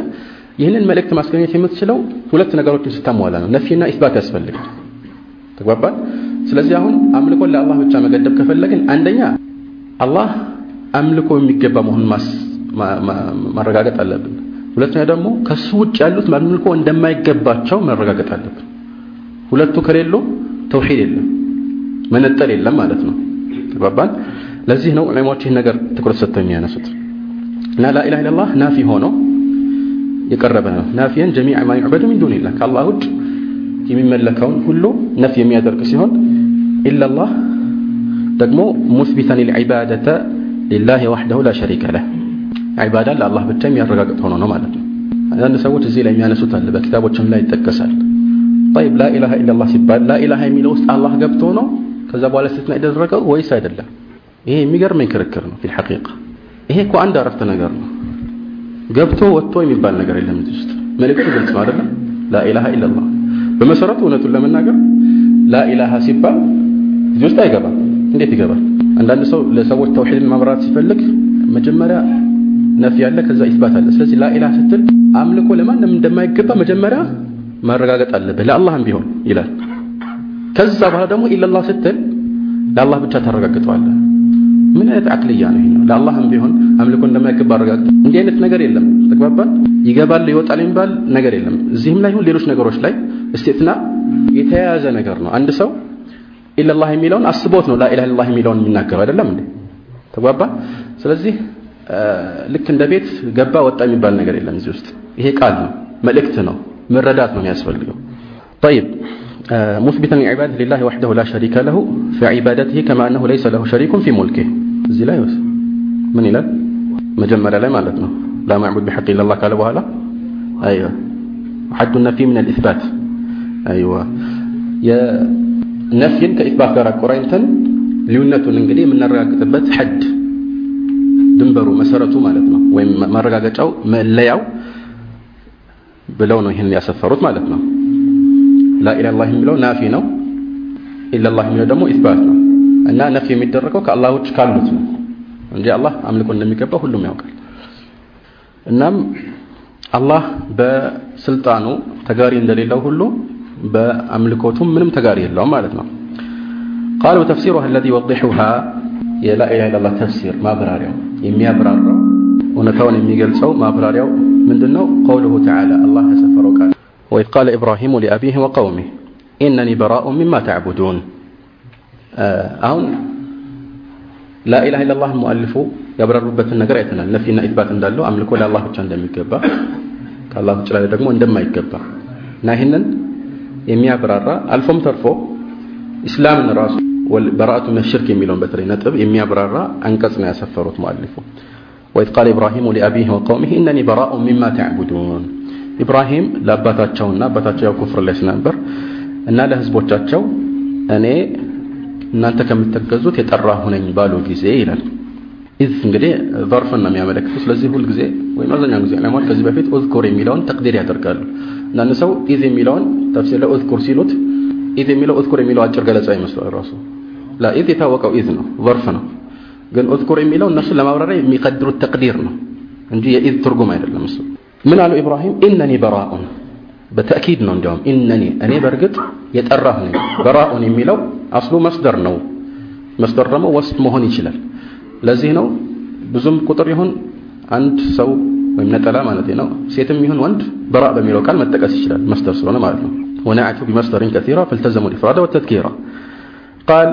ይህንን መልእክት ማስገኘት የምትችለው ሁለት ነገሮችን ስታሟላ ነው ነፊና ኢስባት ያስፈልጋል ተግባባል ስለዚህ አሁን አምልኮን ለአላህ ብቻ መገደብ ከፈለግን አንደኛ አላህ አምልኮ የሚገባ መሆኑን ማረጋገጥ አለብን ሁለተኛ ደግሞ ከሱ ውጭ ያሉት አምልኮ እንደማይገባቸው መረጋገጥ አለብን። ሁለቱ ከሌሉ ተውሂድ የለም መነጠል የለም ማለት ነው። ተግባባን? ለዚህ ነው ዑለማዎች ይህን ነገር ትኩረት ሰጥተው የሚያነሱት። እና ላኢላha ኢላላህ ናፊ ሆኖ የቀረበ ነው። ናፊየን ጀሚዕ ማ ዩዕበዱ ሚን ዱንላህ ከአላህ ውጭ የሚመለከውን ሁሉ ነፍ የሚያደርግ ሲሆን ኢላላህ ደግሞ ሙስቢተን ልዕባደተ ሊላህ ወሕደሁ ላ ሸሪከ ለህ ዒባዳ ለአላህ ብቻ የሚያረጋግጥ ሆኖ ነው ማለት ነው። አንዳንድ ሰዎች እዚህ ላይ የሚያነሱት አለ፣ በኪታቦችም ላይ ይጠቀሳል። ጠይብ ላኢላሃ ኢለላህ ሲባል ላኢላሃ የሚለው ውስጥ አላህ ገብቶ ነው ከዛ በኋላ ስትና ይደረገው ወይስ አይደለም? ይሄ የሚገርመኝ ክርክር ነው። ፊል ይሄ እኮ አንድ አረፍተ ነገር ነው። ገብቶ ወጥቶ የሚባል ነገር የለም እዚህ ውስጥ። መልእክቱ ግልጽ ነው አይደለም? ላኢላሃ ኢለላህ በመሰረቱ እውነቱን ለመናገር ላኢላሃ ሲባል እዚህ ውስጥ አይገባም። እንዴት ይገባል? አንዳንድ ሰው ለሰዎች ተውሂድን ማብራት ሲፈልግ መጀመሪያ ነፍ ያለ ከዛ ኢስባት አለ። ስለዚህ ላ ኢላህ ስትል አምልኮ ለማንም እንደማይገባ መጀመሪያ ማረጋገጥ አለብህ። ለአላህም ቢሆን ይላል። ከዛ በኋላ ደግሞ ኢላላህ ስትል ለአላህ ብቻ ታረጋግጠዋለህ። ምን አይነት አቅልያ ነው ይሄ? ለአላህም ቢሆን አምልኮ እንደማይገባ አረጋግጥ። እንዲህ አይነት ነገር የለም። ተግባባን? ይገባል ይወጣል የሚባል ነገር የለም። እዚህም ላይ ይሁን ሌሎች ነገሮች ላይ እስቲትና የተያያዘ ነገር ነው። አንድ ሰው ኢላላህ የሚለውን አስቦት ነው ላኢላህ ኢላላህ የሚለውን የሚናገረው አይደለም እንዴ? ተግባባ ስለዚህ ልክ እንደ ቤት ገባ ወጣ የሚባል ነገር የለም እዚህ ውስጥ ይሄ ቃል ነው መልእክት ነው መረዳት ነው የሚያስፈልገው طيب مثبتا العبادة لله وحده لا شريك له في عبادته كما أنه ليس له شريك في ملكه زي لا يوسف من إلى مجمل لا مالتنا لا معبود بحق إلا الله قال بها أيوة حد النفي من الإثبات أيوة يا نفي كإثبات ጋር አቆራኝተን ልዩነቱን እንግዲህ የምናረጋግጥበት ሐድ ድንበሩ መሰረቱ ማለት ነው ወይም ማረጋገጫው መለያው ብለው ነው ይህን ያሰፈሩት ማለት ነው ላኢላላህ የሚለው ናፊ ነው ኢላላህ የሚለው ደግሞ ኢስባት ነው እና ነፍ የሚደረገው ከአላህ ውጭ ካሉት ነው እንጂ አላህ አምልኮ እንደሚገባ ሁሉም ያውቃል እናም አላህ በስልጣኑ ተጋሪ እንደሌለው ሁሉ በአምልኮቱም ምንም ተጋሪ የለውም ማለት ነው قال وتفسيرها الذي يوضحها የላ ኢላሃ ኢላላህ ተፍሲር ማብራሪያው የሚያብራራው እውነታውን የሚገልጸው ማብራሪያው ምንድነው? ቀውሉሁ ተዓላ አላህ ያሰፈረው ቃል። ወኢዝ ቃለ ኢብራሂሙ ሊአቢህ ወቀውሚህ ኢነኒ በራኡ ሚማ ተዕቡዱን። አሁን ላኢላሃ ኢለላህ ሙአሊፉ ያብራሩበትን ነገር አይተናል። ነፊና ኢትባት እንዳለው አምልኮ ለአላህ ብቻ እንደሚገባ ከአላህ ውጭ ላይ ደግሞ እንደማይገባ። እና ይህንን የሚያብራራ አልፎም ተርፎ ኢስላምን ራሱ በራአቱ ምን ሽርክ የሚለውን በተለይ ነጥብ የሚያብራራ አንቀጽ ነው ያሰፈሩት ሙአሊፉ። وإذ قال إبراهيم لأبيه وقومه إنني براء مما تعبدون። ኢብራሂም ለአባታቸውና አባታቸው ያው ኩፍር ላይ ስለነበር እና ለህዝቦቻቸው እኔ እናንተ ከምትገዙት የጠራሁ ነኝ ባሉ ጊዜ ይላል። إذ እንግዲህ ظرف ን ነው የሚያመለክቱ ስለዚህ ሁል ጊዜ ወይም አብዛኛው ጊዜ ዑለማዎች ከዚህ በፊት اذكر የሚለውን تقدير ያደርጋሉ። አንዳንድ ሰው إذ የሚለውን ተፍሲር ላይ اذكر ሲሉት إذ የሚለው اذكر የሚለው አጭር ገለጻ ይመስላል ራሱ لا إذي توقع إذن ظرفنا قال أذكر إمي لو نفس لما وراني إمي التقديرنا نجي إذ ترقمين للمسلم من قال إبراهيم؟ إنني براء. بتأكيد نجوم إنني. أني برقت يتأرهني. براء إمي لو أصله مصدر نو. مصدر رمو وسط مهني شلال لزينو بزم قطر يهون أنت سو ومن تلامة نتينو سيتم يهون وانت براء بميلو كان متكاسي شلال مصدر سلونا ما أعلم ونعت بمصدر كثيرة فالتزموا الإفراد والتذكيرة. قال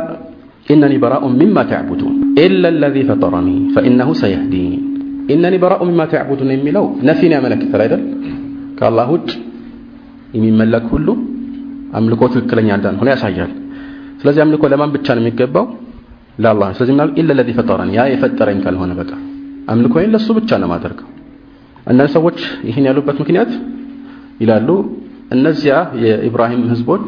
إنني براء مما تعبدون إلا الذي فطرني فإنه سيهدين إنني براء مما تعبدون የሚለው ነፊን ያመለክታል አይደል ከአላህ ውጭ የሚመለክ ሁሉ አምልኮ ትክክለኛ እንዳልሆነ ያሳያል ስለዚህ አምልኮ ለማን ብቻ ነው የሚገባው ለአላህ ስለዚህ ምናል ኢላ ለዚ ፈጠረን ያ የፈጠረኝ ካልሆነ በቃ አምልኮዬን ለሱ ብቻ ነው ማደርገው እነዚህ ሰዎች ይህን ያሉበት ምክንያት ይላሉ እነዚያ የኢብራሂም ህዝቦች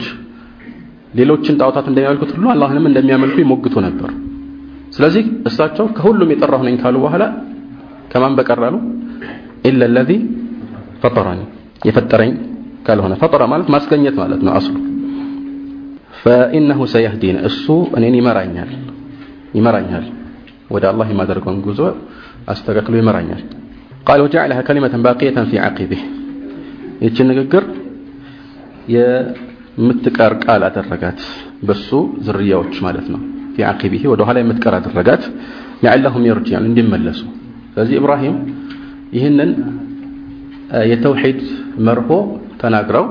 ሌሎችን ጣዖታት እንደሚያመልኩት ሁሉ አላህንም እንደሚያመልኩ ይሞግቱ ነበር። ስለዚህ እሳቸው ከሁሉም የጠራሁ ነኝ ካሉ በኋላ ከማን አሉ? ኢላ ለዚ ፈጠረኒ። የፈጠረኝ ካልሆነ ፈጠረ ማለት ማስገኘት ማለት ነው አስሉ። ፈኢነሁ ሰየህዲን እሱ እኔን ይመራኛል ይመራኛል። ወደ አላህ የማደርገውን ጉዞ አስተካክሎ ይመራኛል። ቃል ወጀዐለሃ ከሊመተን ባቂየተን ፊ ዓቂቢህ ይችን ንግግር የምትቀር ቃል አደረጋት። በሱ ዝርያዎች ማለት ነው። ፊ ወደ ኋላ የምትቀር አደረጋት። ለዓለሁም የርጅዑን እንዲመለሱ። ስለዚህ ኢብራሂም ይህንን የተውሂድ መርሆ ተናግረው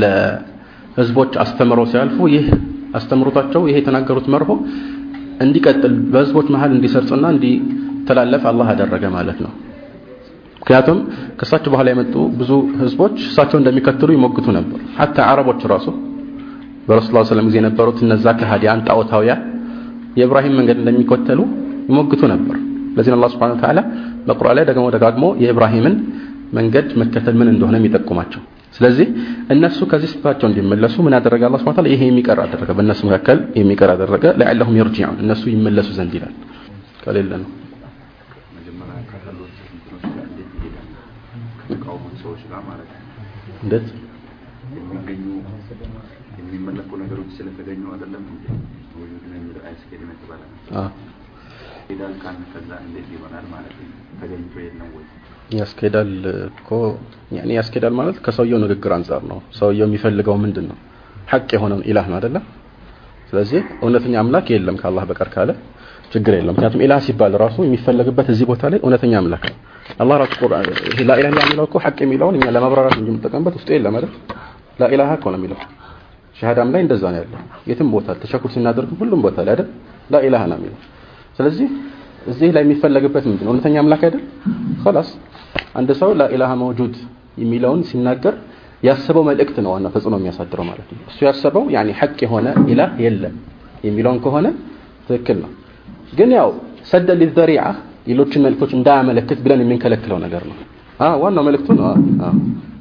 ለህዝቦች አስተምረው ሲያልፉ ይህ አስተምሮታቸው ይሄ የተናገሩት መርሆ እንዲቀጥል በህዝቦች መሀል እንዲሰርጽና እንዲተላለፍ አላህ አደረገ ማለት ነው ምክንያቱም ከእሳቸው በኋላ የመጡ ብዙ ህዝቦች እሳቸው እንደሚከተሉ ይሞግቱ ነበር። ሐታ አረቦች ራሱ በረሱል ላ ጊዜ የነበሩት እነዛ ከሃዲያን ጣዖታውያን የኢብራሂም መንገድ እንደሚከተሉ ይሞግቱ ነበር። ለዚህ አላህ Subhanahu Ta'ala በቁርአን ላይ ደግሞ ደጋግሞ የኢብራሂምን መንገድ መከተል ምን እንደሆነ የሚጠቁማቸው። ስለዚህ እነሱ ከዚህ ስህተታቸው እንዲመለሱ ምን አደረገ? አላህ Subhanahu Ta'ala ይሄ የሚቀር አደረገ በእነሱ መካከል የሚቀር አደረገ። ለዓለሁም ይርጂዑን እነሱ ይመለሱ ዘንድ ይላል። ከሌለ ነው። እንዴት የሚገኙ የሚመለኩ ነገሮች ስለተገኙ አይደለም እንዴ? ወይ ግን አያስኬድም የተባለ ሄዳል ካን ከዛ እንዴት ይሆናል ማለት ነው? ተገኝቶ የለም ወይ? ያስኬዳል እኮ ያኔ ያስኬዳል ማለት ከሰውየው ንግግር አንጻር ነው። ሰውየው የሚፈልገው ምንድን ነው ሐቅ የሆነውን ኢላህ ነው አይደለም ስለዚህ እውነተኛ አምላክ የለም ከአላህ በቀር ካለ ችግር የለም። ምክንያቱም ኢላህ ሲባል ራሱ የሚፈለግበት እዚህ ቦታ ላይ እውነተኛ አምላክ ነው አላህ ራሱ ቁርአን ይሄ ላኢላህ ኢላ የሚለው እኮ ሐቅ የሚለውን እኛ ለማብራራት እንጂ የምንጠቀምበት ውስጡ የለም አይደል ላኢላህ እኮ ነው የሚለው ሸሃዳም ላይ እንደዛ ነው ያለው የትም ቦታ ተሸኩር ስናደርግ ሁሉም ቦታ ላይ አይደል ላኢላህ ነው የሚለው ስለዚህ እዚህ ላይ የሚፈለግበት ምንድነው እውነተኛ አምላክ አይደል خلاص አንድ ሰው ላኢላሃ መውጁድ የሚለውን ሲናገር ያሰበው መልእክት ነው ዋና ተጽዕኖ የሚያሳድረው ማለት ነው እሱ ያሰበው ያኒ ሐቅ የሆነ ኢላህ የለም የሚለውን ከሆነ ትክክል ነው ግን ያው ሰደ ሊዘሪዓ ሌሎችን መልእክቶች እንዳያመለክት ብለን የምንከለክለው ነገር ነው። ዋናው መልእክቱ ነው።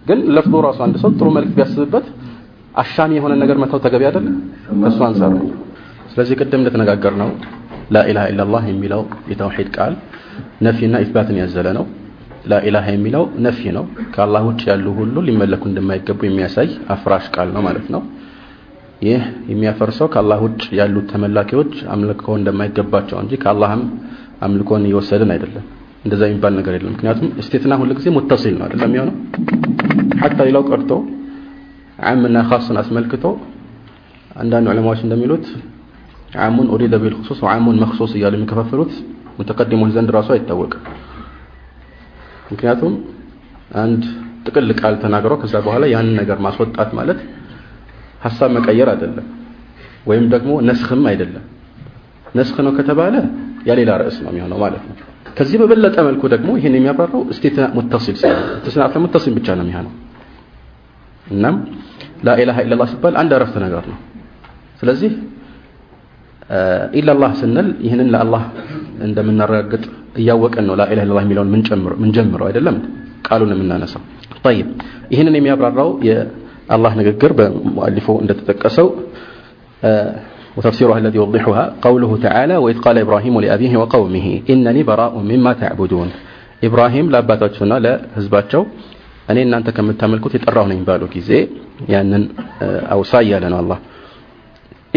ግን ለፍቶ ራሱ አንድ ሰው ጥሩ መልእክት ቢያስብበት አሻሚ የሆነ ነገር መተው ተገቢ አይደለም? ከሱ አንፃር ነው። ስለዚህ ቅድም እንደተነጋገር ነው ላኢላሃ ኢላላህ የሚለው የተውሂድ ቃል ነፊና ኢትባትን ያዘለ ነው። ላኢላሃ የሚለው ነፊ ነው። ከአላህ ውጭ ያሉ ሁሉ ሊመለኩ እንደማይገቡ የሚያሳይ አፍራሽ ቃል ነው ማለት ነው። ይህ የሚያፈርሰው ከአላህ ውጭ ያሉት ተመላኪዎች አምልኮ እንደማይገባቸው እንጂ ከአላህም አምልኮን እየወሰድን አይደለም። እንደዛ የሚባል ነገር የለም። ምክንያቱም እስቴትና ሁሉ ጊዜ ሙተሲል ነው አይደለም የሚሆነው? ሐታ ሌላው ቀርቶ ዓምና ኻስን አስመልክቶ አንዳንድ ዑለማዎች እንደሚሉት ዓሙን ኡሪደ ቢልኹሱስ ወዓሙን መኽሱስ እያሉ የሚከፋፍሉት ሙተቀዲሞች ዘንድ ራሱ አይታወቅም። ምክንያቱም አንድ ጥቅል ቃል ተናግረው ከዛ በኋላ ያንን ነገር ማስወጣት ማለት ሀሳብ መቀየር አይደለም ወይም ደግሞ ነስኽም አይደለም። ነስኽ ነው ከተባለ የሌላ ርዕስ ነው የሚሆነው ማለት ነው ከዚህ በበለጠ መልኩ ደግሞ ይህን የሚያብራራው እስቲትና ሙተሲል ሲሆን እስቲትና ሙተሲል ብቻ ነው የሚሆነው እናም ላኢላሃ ኢላላህ ሲባል አንድ አረፍተ ነገር ነው ስለዚህ ኢላላህ ስንል ይህንን ለአላህ እንደምናረጋግጥ እያወቀን ነው ላኢላሃ ኢላላህ የሚለውን ምንጀምረው አይደለም ቃሉን የምናነሳው طيب ይህንን የሚያብራራው የአላህ ንግግር በሙአሊፉ እንደተጠቀሰው وتفسيرها الذي يوضحها قوله تعالى وإذ قال إبراهيم لأبيه وقومه إنني براء مما تعبدون إبراهيم لا باتاتنا لا هزباتشو እኔ እናንተ ከምታመልኩት የጠራሁ ነኝ ባሉ ጊዜ ያንን አውሳ እያለ ነው አላህ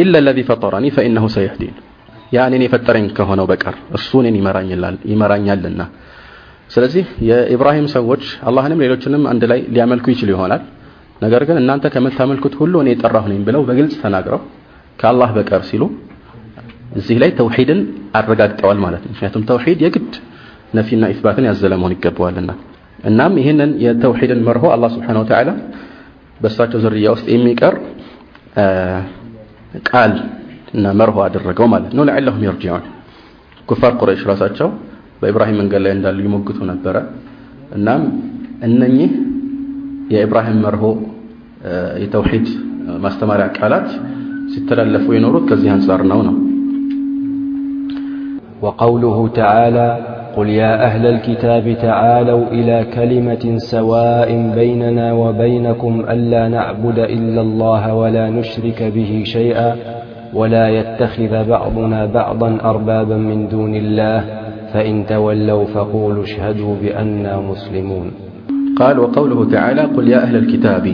ኢላ ለዚ ፈጠረኒ ፈኢነሁ ሰየህዲን ያ እኔን የፈጠረኝ ከሆነው በቀር እሱ እኔን ይመራኛልና ስለዚህ የኢብራሂም ሰዎች አላህንም ሌሎችንም አንድ ላይ ሊያመልኩ ይችሉ ይሆናል ነገር ግን እናንተ ከምታመልኩት ሁሉ እኔ የጠራሁ ነኝ ብለው በግልጽ ተናግረው ከአላህ በቀር ሲሉ እዚህ ላይ ተውሂድን አረጋግጠዋል ማለት ነው። ምክንያቱም ተውሂድ የግድ ነፊና ኢስባትን ያዘለ መሆን ይገባዋልና። እናም ይህንን የተውሂድን መርሆ አላህ ስብሓን ወተዓላ በእሳቸው ዝርያ ውስጥ የሚቀር ቃል እና መርሆ አደረገው ማለት ነው። ለዓለሁም የርጅዑን ኩፋር ቁረይሽ ራሳቸው በኢብራሂም መንገድ ላይ እንዳሉ ይሞግቱ ነበረ። እናም እነኚህ የኢብራሂም መርሆ የተውሂድ ማስተማሪያ ቃላት ሲተላለፉ የኖሩት ከዚህ አንጻር ነው ነው وقوله تعالى قل يا أهل الكتاب تعالوا إلى كلمة سواء بيننا وبينكم ألا نعبد إلا الله ولا نشرك به شيئا ولا يتخذ بعضنا بعضا أربابا من دون الله فإن تولوا فقولوا اشهدوا بأننا مسلمون قال وقوله تعالى قل يا أهل الكتاب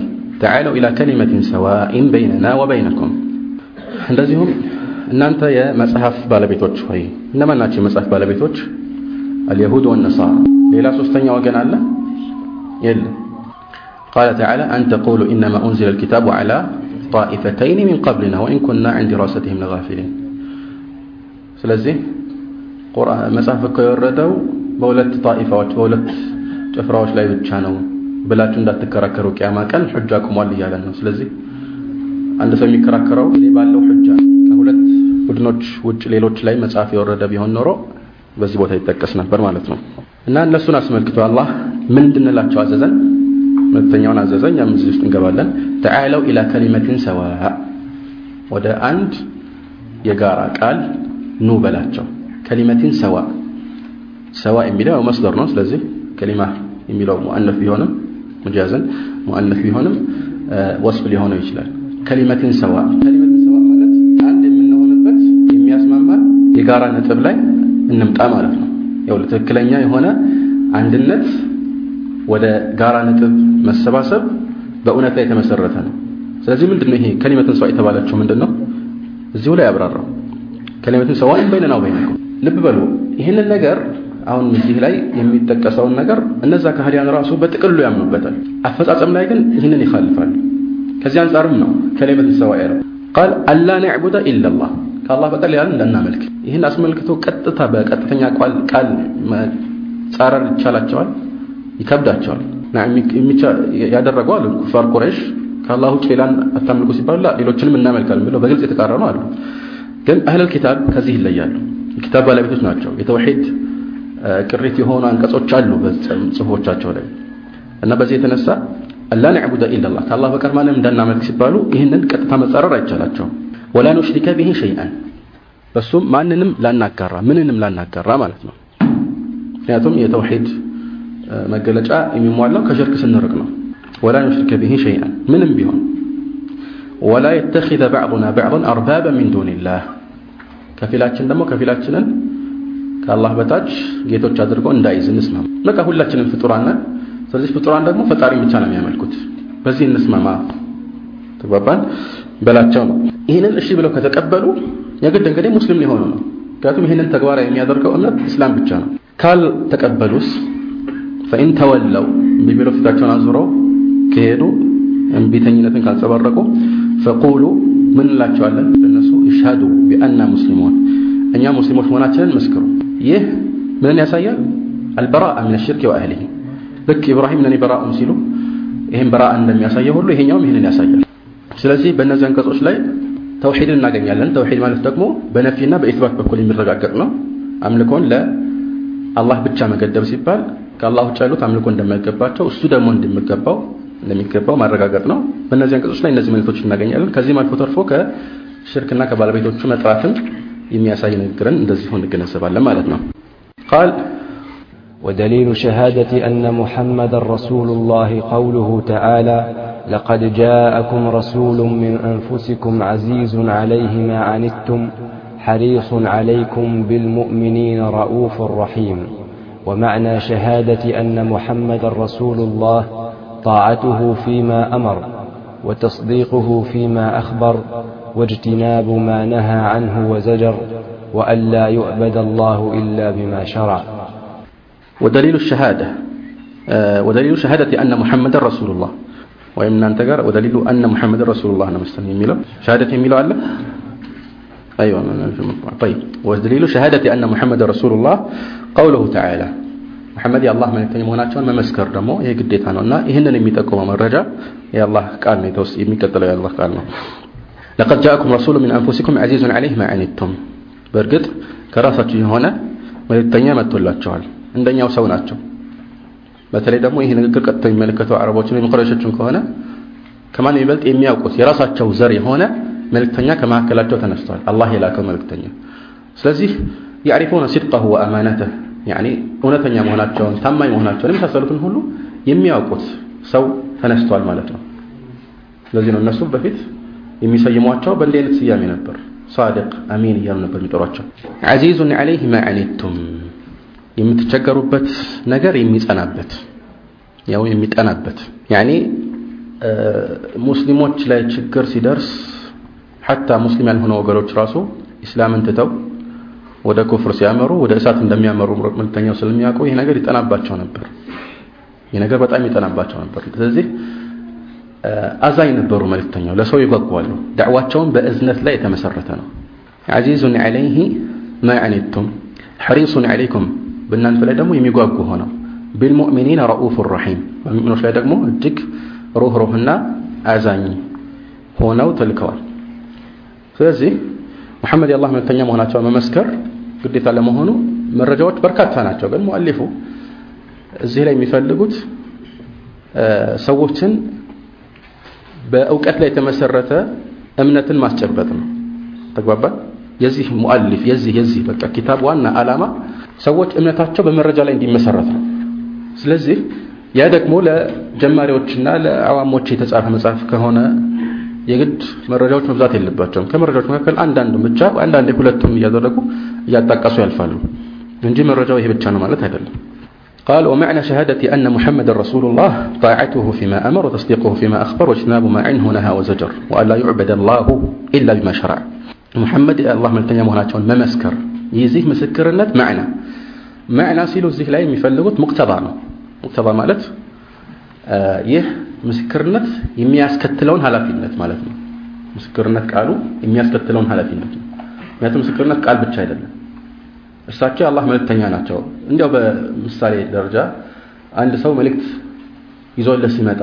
تعالوا إلى كلمة سواء بيننا وبينكم እንደዚሁም እናንተ የመጽሐፍ ባለቤቶች ሆይ እነማን ናቸው የመጽሐፍ ባለቤቶች አልየሁድ ወነሳራ ሌላ ሶስተኛ ወገን አለ የለም قال تعالى أن تقولوا إنما أنزل الكتاب على طائفتين من قبلنا وإن كنا عن دراستهم لغافلين ስለዚህ ቁርአን መጽሐፍ እኮ የወረደው በሁለት ጣኢፋዎች በሁለት ጭፍራዎች ላይ ብቻ ነው ብላችሁ እንዳትከራከሩ ቅያማ ቀን ሑጃ ቁሟል እያለን ነው ስለዚህ አንድ ሰው የሚከራከረው እኔ ባለው ሑጃ ከሁለት ቡድኖች ውጭ ሌሎች ላይ መጽሐፍ የወረደ ቢሆን ኖሮ በዚህ ቦታ ይጠቀስ ነበር ማለት ነው። እና እነሱን አስመልክቶ አላህ ምን እንድንላቸው አዘዘን? ሁለተኛውን አዘዘ እኛም እዚህ ውስጥ እንገባለን። ተዓለው ኢላ ከሊመትን ሰዋ። ወደ አንድ የጋራ ቃል ኑ በላቸው። ከሊመትን ሰዋ። ሰዋ የሚለው መስደር ነው። ስለዚህ ከሊማ የሚለው ሙአነፍ ቢሆንም ሙጃዝን ሙአነፍ ቢሆንም ወስፍ ሊሆነው ይችላል ከሊመትን ሰዋ። ከሊመትን ሰዋ ማለት አንድ የምንሆንበት የሚያስማማን የጋራ ነጥብ ላይ እንምጣ ማለት ነው። ያው ትክክለኛ የሆነ አንድነት ወደ ጋራ ነጥብ መሰባሰብ በእውነት ላይ የተመሰረተ ነው። ስለዚህ ምንድነው ይሄ ከሊመትን ሰዋ የተባለችው ምንድነው? እዚሁ ላይ ያብራራው ከሊመትን ሰዋ በይነና ወበይነኩም። ልብ በሉ ይህንን ነገር አሁን እዚህ ላይ የሚጠቀሰውን ነገር እነዛ ከሃዲያን ራሱ በጥቅሉ ያምኑበታል። አፈጻጸም ላይ ግን ይህንን ይखाልፋሉ ከዚህ አንጻርም ነው ከሊመት ሰዋ ያለው ቃል አላ ነዕቡደ ኢላላህ ከአላህ በቀር ሌላን እንዳናመልክ ይህን አስመልክቶ ቀጥታ በቀጥተኛ ቃል ጻረር ይቻላቸዋል? ይከብዳቸዋል? ያደረጉ አሉ ኩፋር ቁረይሽ ከአላህ ውጭ ሌላን አታምልኩ ሲባሉ ሌሎችንም እናመልካለን ብለው በግልጽ የተቃረኑ አሉ። ግን አህለል ኪታብ ከዚህ ይለያሉ። የኪታብ ባለቤቶች ናቸው። የተውሂድ ቅሪት የሆኑ አንቀጾች አሉ በጽሁፎቻቸው ላይ። እና በዚህ የተነሳ አላ ነዕቡደ ኢላላህ ከአላህ በቀር ማንም እንዳናመልክ ሲባሉ ይህንን ቀጥታ መጻረር አይቻላቸውም። ወላ ኑሽሪከ ቢሂ ሸይአን። በሱም ማንንም ላናጋራ ምንንም ላናጋራ ማለት ነው። ምክንያቱም የተውሂድ መገለጫ የሚሟላው ከሽርክ ስንርቅ ነው። ወላ ኑሽሪከ ቢሂ ሸይአን። ምንም ቢሆን። ወላ የተኪዘ ባዕضና ባዕضን አርባበ ሚን ዱንላህ ከፊላችን ደግሞ ከፊላችንን ከአላህ በታች ጌቶች አድርጎ እንዳይዝ እንስማማ። በቃ ሁላችንም ፍጡራን ነን ስለዚህ ፍጡራን ደግሞ ፈጣሪን ብቻ ነው የሚያመልኩት። በዚህ እንስማማ። ተግባባን? በላቸው ነው። ይህንን እሺ ብለው ከተቀበሉ የግድ እንግዲህ ሙስሊም ሊሆኑ ነው። ምክንያቱም ይህንን ተግባራዊ የሚያደርገው እምነት እስላም ብቻ ነው። ካል ተቀበሉስ ፈኢን ተወለው እምቢ ፊታቸውን አዙረው ከሄዱ እምቢተኝነትን ካልጸባረቁ ፈቁሉ ምን እንላቸዋለን? ለነሱ ይሽሃዱ ቢአና ሙስሊሙን። እኛ ሙስሊሞች መሆናችንን መስክሩ ይህ ምንን ያሳያል? አልበራአ ምን ሽርክ ወአህሊህ ልክ ኢብራሂም ነኒ በራኡም ሲሉ ይህም በራ እንደሚያሳየው ሁሉ ይሄኛውም ይህንን ያሳያል። ስለዚህ በእነዚህ አንቀጾች ላይ ተውሂድን እናገኛለን። ተውሂድ ማለት ደግሞ በነፊና በኢትባት በኩል የሚረጋገጥ ነው። አምልኮን ለአላህ ብቻ መገደብ ሲባል ከአላህ ውጭ ያሉት አምልኮ እንደማይገባቸው እሱ ደግሞ እንደሚገባው እንደሚገባው ማረጋገጥ ነው። በእነዚህ አንቀጾች ላይ እነዚህ መልእክቶች እናገኛለን። ከዚህም አልፎ ተርፎ ከሽርክና ከባለቤቶቹ መጥራትን የሚያሳይ ንግግርን እንደዚሁ እንገነዘባለን ማለት ነው። ቃል ودليل شهادة أن محمد رسول الله قوله تعالى لقد جاءكم رسول من أنفسكم عزيز عليه ما عنتم حريص عليكم بالمؤمنين رؤوف رحيم ومعنى شهادة أن محمد رسول الله طاعته فيما أمر وتصديقه فيما أخبر واجتناب ما نهى عنه وزجر وأن لا يعبد الله إلا بما شرع. ودليل الشهادة آه، ودليل شهادة أن محمد رسول الله. وإن أنتقر ودليل أن محمد رسول الله. أنا مستني ميلو شهادة ميلو ألا أيوة طيب. ودليل شهادة أن محمد رسول الله. قوله تعالى محمد يا الله من يتنم هناك ما مسكر دمو هي قديت أنا إهنا يميتكم مرجع يا الله قال مي توس تلا يا الله قال لقد جاءكم رسول من أنفسكم عزيز عليه ما عنتم برقد كراسة هنا ما يتنيا ما تولى እንደኛው ሰው ናቸው። በተለይ ደግሞ ይህ ንግግር ቀጥታ የሚመለከተው አረቦችን ወይም ቁረይሾችን ከሆነ ከማን ይበልጥ የሚያውቁት የራሳቸው ዘር የሆነ መልእክተኛ ከመካከላቸው ተነስቷል። አላህ የላከው መልእክተኛ። ስለዚህ ያዕሪፉነ ሲድቀሁ ወአማነተህ ያኒ እውነተኛ መሆናቸውን ታማኝ መሆናቸውን የመሳሰሉትን ሁሉ የሚያውቁት ሰው ተነስቷል ማለት ነው። ስለዚህ ነው እነሱ በፊት የሚሰይሟቸው በእንዲህ አይነት ስያሜ ነበር። ሳድቅ አሚን እያሉ ነበር የሚጠሯቸው። ዐዚዙን ዐለይህ ማ ዐኒቱም የምትቸገሩበት ነገር የሚጸናበት ያው የሚጠናበት። ያኔ ሙስሊሞች ላይ ችግር ሲደርስ ሐታ ሙስሊም ያልሆነ ወገኖች ራሱ ኢስላምን ትተው ወደ ኩፍር ሲያመሩ ወደ እሳት እንደሚያመሩ መልክተኛው ስለሚያውቁ ይህ ነገር ይጠናባቸው ነበር። ይህ ነገር በጣም ይጠናባቸው ነበር። ስለዚህ አዛኝ ነበሩ መልክተኛው። ለሰው ይጓጓሉ። ዳዕዋቸውን በእዝነት ላይ የተመሰረተ ነው። ዐዚዙን ዐለይህ ማ ዐኒቱም ሐሪሱን ዐለይኩም በእናንተ ላይ ደግሞ የሚጓጉ ሆነው። ቢልሙእሚኒን ረኡፍ ረሒም በሙእሚኖች ላይ ደግሞ እጅግ ሩህሩህና አዛኝ ሆነው ተልከዋል። ስለዚህ ሙሐመድ የአላህ መልክተኛ መሆናቸውን መመስከር ግዴታ ለመሆኑ መረጃዎች በርካታ ናቸው። ግን ሙአሊፉ እዚህ ላይ የሚፈልጉት ሰዎችን በእውቀት ላይ የተመሰረተ እምነትን ማስጨበጥ ነው። ተግባባል የዚህ ሙአሊፍ የዚህ የዚህ በቃ ኪታብ ዋና ዓላማ ሰዎች እምነታቸው በመረጃ ላይ እንዲመሰረት ነው ስለዚህ ያ ደግሞ ለጀማሪዎችና ለአዋሞች የተጻፈ መጽሐፍ ከሆነ የግድ መረጃዎች መብዛት የለባቸውም ከመረጃዎች መካከል አንዳንዱ ብቻ አንዳንዴ ሁለቱም እያደረጉ እያጣቀሱ ያልፋሉ እንጂ መረጃው ይሄ ብቻ ነው ማለት አይደለም قال ومعنى شهادة أن محمد رسول الله طاعته فيما أمر وتصديقه فيما أخبر واجتناب ما عنه نهى وزجر وأن لا يعبد الله إلا بما شرع محمد الله ملتنيا مهناتون ممسكر يزيه مسكرنت معنى መዕና ሲሉ እዚህ ላይ የሚፈልጉት ሙቅተባ ነው። ሙቅተባ ማለት ይህ ምስክርነት የሚያስከትለውን ኃላፊነት ማለት ነው። ምስክርነት ቃሉ የሚያስከትለውን ኃላፊነት ነው። ምክንያቱም ምስክርነት ቃል ብቻ አይደለም። እርሳቸው አላህ መልእክተኛ ናቸው። እንዲያው በምሳሌ ደረጃ አንድ ሰው መልእክት ይዞልህ ሲመጣ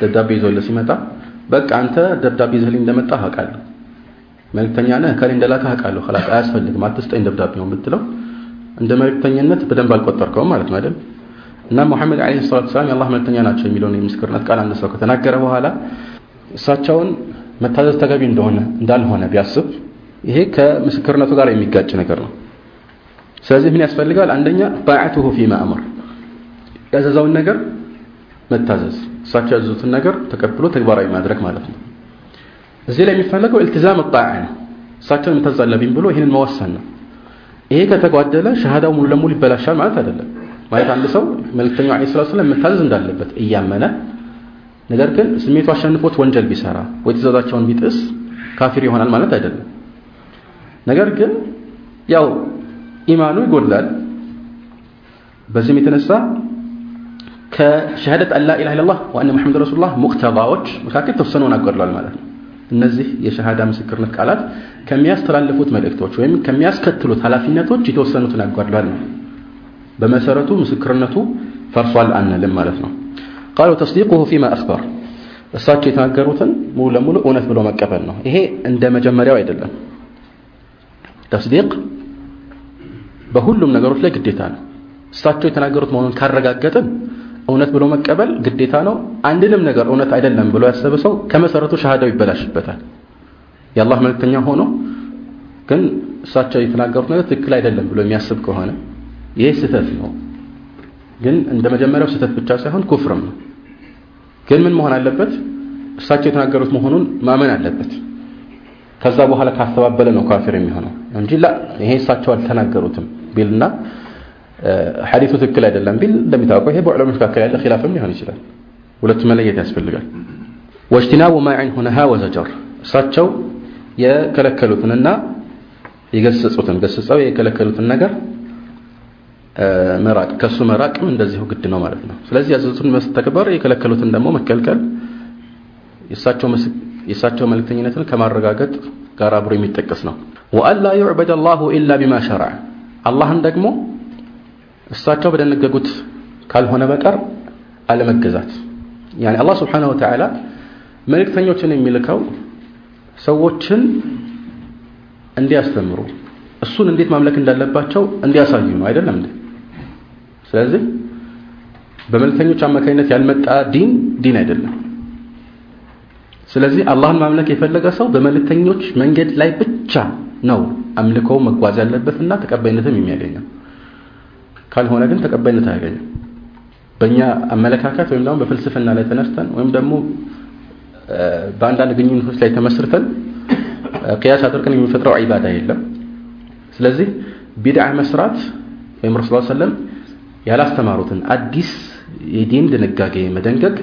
ደብዳቤ ይዞልህ ሲመጣ በቃ አንተ ደብዳቤ ይዘህልኝ እንደመጣህ አውቃለሁ፣ መልእክተኛ ነህ፣ ከሌ እንደላከህ አውቃለሁ፣ አያስፈልግም፣ አትስጠኝ ደብዳቤውን ብትለው እንደ መልእክተኝነት በደንብ አልቆጠርከውም ማለት ነው አይደል? እና ሙሐመድ አለይሂ ሰላቱ ሰላም የአላህ መልእክተኛ ናቸው የሚለውን የምስክርነት ቃል አንድ ሰው ከተናገረ በኋላ እሳቸውን መታዘዝ ተገቢ እንደሆነ እንዳልሆነ ቢያስብ ይሄ ከምስክርነቱ ጋር የሚጋጭ ነገር ነው። ስለዚህ ምን ያስፈልጋል? አንደኛ ጣዓቱሁ ፊማ አመር ያዘዘውን ነገር መታዘዝ እሳቸው ያዘዙትን ነገር ተቀብሎ ተግባራዊ ማድረግ ማለት ነው። እዚህ ላይ የሚፈለገው ኢልቲዛም ጣዓ ነው። እሳቸውን የምታዛለብኝ ብሎ ይህንን መወሰን ነው ይሄ ከተጓደለ ሸሃዳው ሙሉ ለሙሉ ይበላሻል ማለት አይደለም። ማለት አንድ ሰው መልእክተኛው ዐለይሂ ሰላቱ ሰላም መታዘዝ እንዳለበት እያመነ ነገር ግን ስሜቱ አሸንፎት ወንጀል ቢሰራ ወይ ትእዛዛቸውን ቢጥስ ካፊር ይሆናል ማለት አይደለም። ነገር ግን ያው ኢማኑ ይጎድላል። በዚህም የተነሳ ከሸሃደት አላ ኢላሃ ኢላላህ ወአነ ሙሐመድ ረሱሉላህ ሙቅተባዎች መካከል ተወሰነውን አጎድሏል ማለት ነው እነዚህ የሸሃዳ ምስክርነት ቃላት ከሚያስተላልፉት መልእክቶች ወይም ከሚያስከትሉት ኃላፊነቶች የተወሰኑትን ያጓድሏል ነው በመሰረቱ ምስክርነቱ ፈርሷል አንልም ማለት ነው። ቃሉ ተስዲቁሁ ፊማ አክበር እሳቸው የተናገሩትን ሙሉ ለሙሉ እውነት ብሎ መቀበል ነው። ይሄ እንደ መጀመሪያው አይደለም። ተስዲቅ በሁሉም ነገሮች ላይ ግዴታ ነው። እሳቸው የተናገሩት መሆኑን ካረጋገጥን እውነት ብሎ መቀበል ግዴታ ነው። አንድንም ነገር እውነት አይደለም ብሎ ያሰበ ሰው ከመሰረቱ ሸሃዳው ይበላሽበታል። የአላህ መልክተኛ ሆኖ ግን እሳቸው የተናገሩት ነገር ትክክል አይደለም ብሎ የሚያስብ ከሆነ ይህ ስህተት ነው። ግን እንደ መጀመሪያው ስህተት ብቻ ሳይሆን ኩፍርም ነው። ግን ምን መሆን አለበት? እሳቸው የተናገሩት መሆኑን ማመን አለበት። ከዛ በኋላ ካስተባበለ ነው ካፊር የሚሆነው እንጂ ላ ይሄ እሳቸው አልተናገሩትም ቢልና ሐዲሱ ትክክል አይደለም ቢል እንደሚታወቀው ይሄ በዑለሞች መካከል ያለ ኺላፍም ሊሆን ይችላል። ሁለቱ መለየት ያስፈልጋል። ወጅቲናቡ ማ ዐንሁ ነሃ ወዘጀር እሳቸው የከለከሉትንና የገሰጹትን ገስጸው የከለከሉትን ነገር መራቅ ከሱ መራቅም እንደዚሁ ግድ ነው ማለት ነው። ስለዚህ ያዘዙትን መስተክበር የከለከሉትን ደግሞ መከልከል የእሳቸው መልእክተኝነትን ከማረጋገጥ ጋር አብሮ የሚጠቀስ ነው። ወአላ ዩዕበድ አላሁ ኢላ ቢማ ሸረዐ አላህን ደግሞ እሳቸው በደነገጉት ካልሆነ በቀር አለመገዛት። ያኒ አላህ ስብሓንሁ ወተዓላ መልእክተኞችን የሚልከው ሰዎችን እንዲያስተምሩ እሱን እንዴት ማምለክ እንዳለባቸው እንዲያሳዩ ነው። አይደለም እንዴ? ስለዚህ በመልእክተኞች አማካኝነት ያልመጣ ዲን ዲን አይደለም። ስለዚህ አላህን ማምለክ የፈለገ ሰው በመልእክተኞች መንገድ ላይ ብቻ ነው አምልኮው መጓዝ ያለበትና ተቀባይነትም የሚያገኘው ካልሆነ ግን ተቀባይነት አያገኝም። በእኛ አመለካከት ወይም ደግሞ በፍልስፍና ላይ ተነስተን ወይም ደግሞ በአንዳንድ ግንኙነቶች ላይ ተመስርተን ቅያስ አድርገን የሚፈጥረው ዒባዳ የለም። ስለዚህ ቢድዓ መስራት ወይም ረሱል ሰለም ያላስተማሩትን አዲስ የዲን ድንጋጌ መደንገግ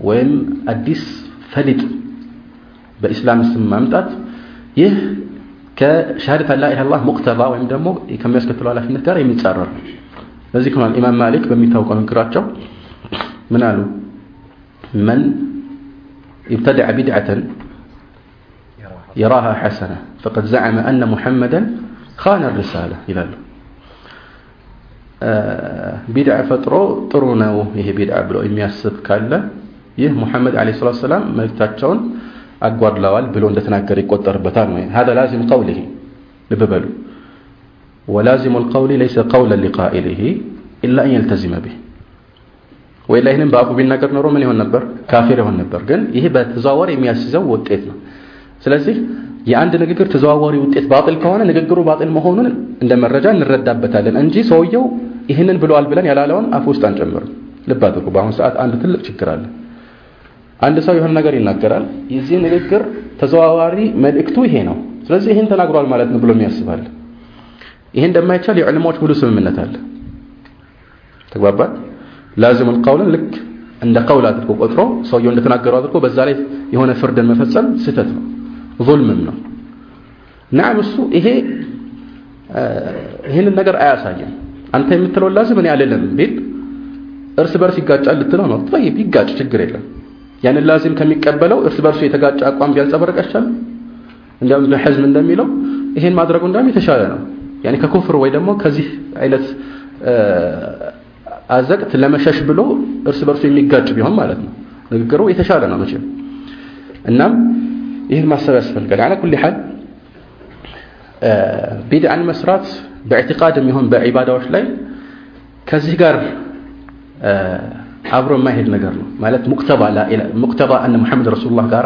ወይም አዲስ ፈሊጥ በኢስላም ስም ማምጣት ይህ ከሻሃደት ላ ኢላሃ ኢላላህ ሙቅተባ ወይም ደግሞ ከሚያስከትለው ኃላፊነት ጋር የሚጻረር ነው ለዚህ ከሆኗል ኢማም ማሊክ በሚታወቀው ንግግራቸው ምን አሉ መን ابتدع بدعة يراها حسنة فقد زعم أن محمدا خان الرسالة إلى له ቢድዓ ፈጥሮ ጥሩ ነው ይሄ ቢድዓ ብሎ የሚያስብ ካለ ይህ ሙሐመድ አለ ሰላት ሰላም መልእክታቸውን አጓድለዋል ብሎ እንደተናገረ ይቆጠርበታል ነው هذا لازم قوله ልብ በሉ ولازم القول ليس قولا لقائله إلا أن يلتزم به ወይላ ይህንን በአፉ ቢናገር ኖሮ ምን ይሆን ነበር ካፊር ይሆን ነበር ግን ይሄ በተዘዋዋሪ የሚያስይዘው ውጤት ነው ስለዚህ የአንድ ንግግር ተዘዋዋሪ ውጤት ባጥል ከሆነ ንግግሩ ባጥል መሆኑን እንደ መረጃ እንረዳበታለን እንጂ ሰውየው ይህንን ብለዋል ብለን ያላለውን አፍ ውስጥ አንጨምርም ልብ አድርጉ በአሁኑ ሰዓት አንድ ትልቅ ችግር አለ አንድ ሰው የሆነ ነገር ይናገራል። የዚህ ንግግር ተዘዋዋሪ መልእክቱ ይሄ ነው። ስለዚህ ይህን ተናግሯል ማለት ነው ብሎ የሚያስባል። ይሄ እንደማይቻል የዕልሞች ሙሉ ስምምነት አለ። ተግባባል ላዚም ቀውልን ልክ እንደ ቀውል አድርጎ ቆጥሮ ሰውየው እንደተናገረው አድርጎ በዛ ላይ የሆነ ፍርድን መፈጸም ስህተት ነው ظልምም ነው። ናም እሱ ይሄ ይህንን ነገር አያሳይም። አንተ የምትለው ላዝም እኔ አልልም ቢል እርስ በርስ ይጋጫል ልትለው ነው? ይጋጭ ችግር የለም ያንን ላዚም ከሚቀበለው እርስ በርሱ የተጋጨ አቋም ቢያንጸባርቅ አይቻልም? እንዲያውም ኢብኑ ሐዝም እንደሚለው ይሄን ማድረጉ እንዳውም የተሻለ ነው። ያኔ ከኩፍር ወይ ደግሞ ከዚህ አይነት አዘቅት ለመሸሽ ብሎ እርስ በርሱ የሚጋጭ ቢሆን ማለት ነው። ንግግሩ የተሻለ ነው መቼም። እናም ይህን ማሰብ ያስፈልጋል። አላ ኩል ሐል ቢድዓን መስራት በኢዕቲቃድ የሚሆን በዒባዳዎች ላይ ከዚህ ጋር አብሮ የማይሄድ ነገር ነው ማለት ሙቅተባ ሙቅተባ አነ ሙሐመድ ረሱሉላህ ጋር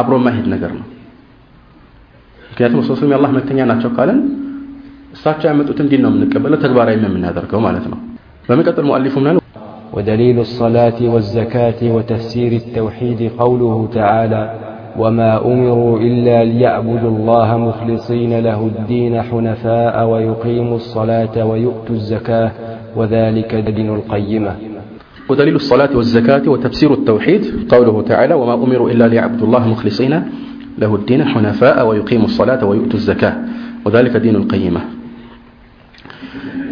አብሮ የማይሄድ ነገር ነው ምክንያቱም ረሱል የአላህ መልክተኛ ናቸው ካለን እሳቸው ያመጡትን ዲን ነው የምንቀበለው ተግባራዊ የምናደርገው ማለት ነው በመቀጠል ሙአሊፉ ምናል ودليل الصلاة والزكاة وتفسير التوحيد قوله تعالى وما أمروا إلا ليعبدوا الله مخلصين له الدين حنفاء ويقيموا الصلاة ويؤتوا الزكاة وذلك دين القيمة ودليل الصلاة والزكاة وتفسير التوحيد قوله تعالى وما أمروا إلا ليعبدوا الله مخلصين له الدين حنفاء ويقيموا الصلاة ويؤتوا الزكاة وذلك دين القيمة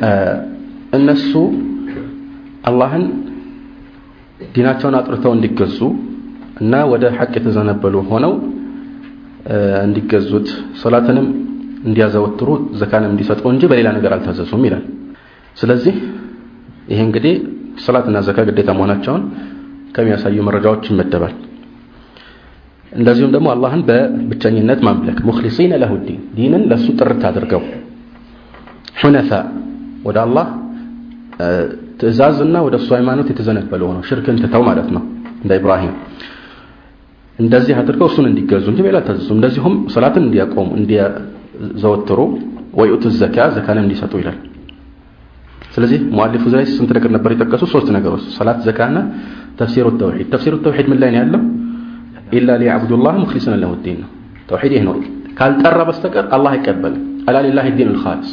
آه الناس አላህን ዲናቸውን አጥርተው እንዲገዙ እና ወደ ሐቅ የተዘነበሉ ሆነው እንዲገዙት ሶላትንም እንዲያዘወትሩ ዘካንም እንዲሰጡ እንጂ በሌላ ነገር አልታዘዙም ይላል ስለዚህ ይሄ እንግዲህ ሰላትና ዘካ ግዴታ መሆናቸውን ከሚያሳዩ መረጃዎች ይመደባል። እንደዚሁም ደግሞ አላህን በብቸኝነት ማምለክ ሙኽሊሲነ ለሁ ዲን ዲንን ለሱ ጥርት አድርገው ሁነፋ ወደ አላህ ትእዛዝና ወደ እሱ ሃይማኖት የተዘነበለ ሆነው ሽርክን ትተው ማለት ነው እንደ ኢብራሂም እንደዚህ አድርገው እሱን እንዲገዙ እንጂ ሌላ ታዘዙ እንደዚሁም ሰላትን እንዲያቆሙ እንዲያዘወትሩ ወይኡቱ ዘካ ዘካንም እንዲሰጡ ይላል ስለዚህ ሙአሊፉ ላይ ስንት ነገር ነበር የጠቀሱ ሶስት ነገሮች ሰላት ዘካና ተፍሲሩ ተውሂድ ተፍሲሩ ተውሂድ ምን ላይ ነው ያለው ኢላ ሊያዕቡዱላህ ሙኽሊስን ለሁ ዲን ነው ተውሂድ ይህ ነው ካልጠራ በስተቀር አላህ አይቀበልም አላ ሊላህ ዲን ልኻልስ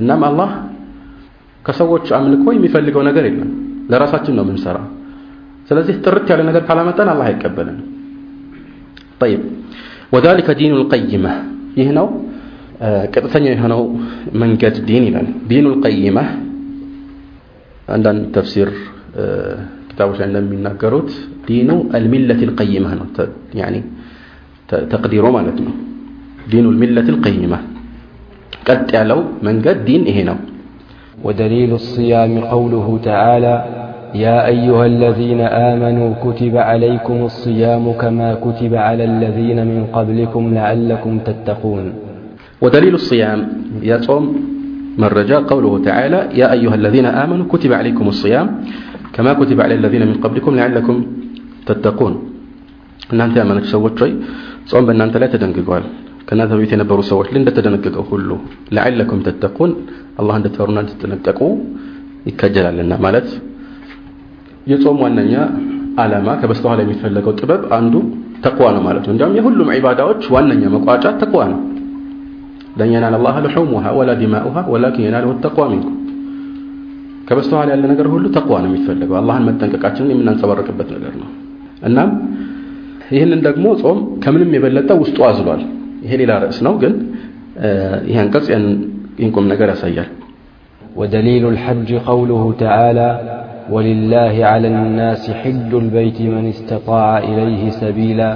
እናም አላህ ከሰዎች አምልኮ የሚፈልገው ነገር የለም ለራሳችን ነው የምንሰራ ስለዚህ ጥርት ያለ ነገር ካላመጣን አላህ አይቀበልም طيب وذلك دين القيمة ይህ ነው ቀጥተኛ የሆነው መንገድ ዲን ይላል ዲኑ ልቀይመ አንዳንድ ተፍሲር ኪታቦች ላይ እንደሚናገሩት ዲኑ አልሚለት ልቀይመ ነው ተቅዲሮ ማለት ነው ዲኑ ልሚለት ልቀይመ ቀጥ ያለው መንገድ ዲን ይሄ ነው ودليل الصيام قوله تعالى يا أيها الذين آمنوا كتب عليكم الصيام كما كتب على الذين من قبلكم لعلكم تتقون ودليل الصيام يا صوم من رجاء قوله تعالى يا أيها الذين آمنوا كتب عليكم الصيام كما كتب على الذين من قبلكم لعلكم تتقون እናንተ ያመናችሁ ሰዎች ሆይ ጾም በእናንተ ላይ ተደንግጓል ከእናንተ በፊት የነበሩ ሰዎች ላይ እንደተደነገገው ሁሉ ለዓለኩም ተተቁን አላህ እንድትፈሩና እንድትጠነቀቁ ይከጀላልና ማለት የጾም ዋነኛ ዓላማ ከበስተኋላ የሚፈለገው ጥበብ አንዱ ተቅዋ ነው ማለት ነው እንዲያውም የሁሉም ዒባዳዎች ዋነኛ መቋጫ ተቅዋ ነው ለን የናል አላህ ልሑሙሃ ወላ ዲማኡሃ ወላኪን የናልሁ ተቅዋ ሚንኩም ከበስተኋላ ያለ ነገር ሁሉ ተቅዋ ነው የሚፈለገው አላህን መጠንቀቃችንን የምናንጸባረቅበት ነገር ነው እናም ይህንን ደግሞ ጾም ከምንም የበለጠ ውስጡ አዝሏል ይሄ ሌላ ርዕስ ነው ግን ይህ አንቀጽ ይህን ቁም ነገር ያሳያል ودليل الحج قوله تعالى ولله على الناس حج البيت من استطاع إليه سبيلا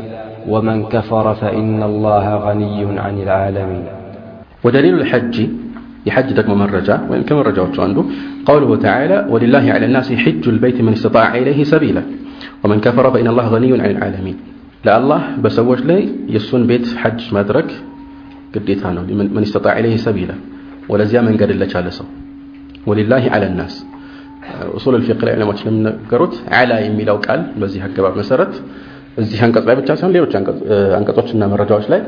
ومن كفر فإن الله غني عن العالمين ودليل الحج يحج دقم مرجع وإن كم رجع عنده قوله تعالى ولله على الناس حج البيت من استطاع إليه سبيلا ومن كفر فإن الله غني عن العالمين ለአላህ በሰዎች ላይ የእሱን ቤት ሐጅ ማድረግ ግዴታ ነው መን ስተጣ ኢለይህ ሰቢላ ወለዚያ መንገድ ለቻለ ሰው ወሊላሂ አለ ናስ ኡሱል ልፊቅ ላይ ዕለሞች እንደሚነገሩት አላ የሚለው ቃል በዚህ አገባብ መሰረት እዚህ አንቀጽ ላይ ብቻ ሳይሆን ሌሎች አንቀጾችና መረጃዎች ላይ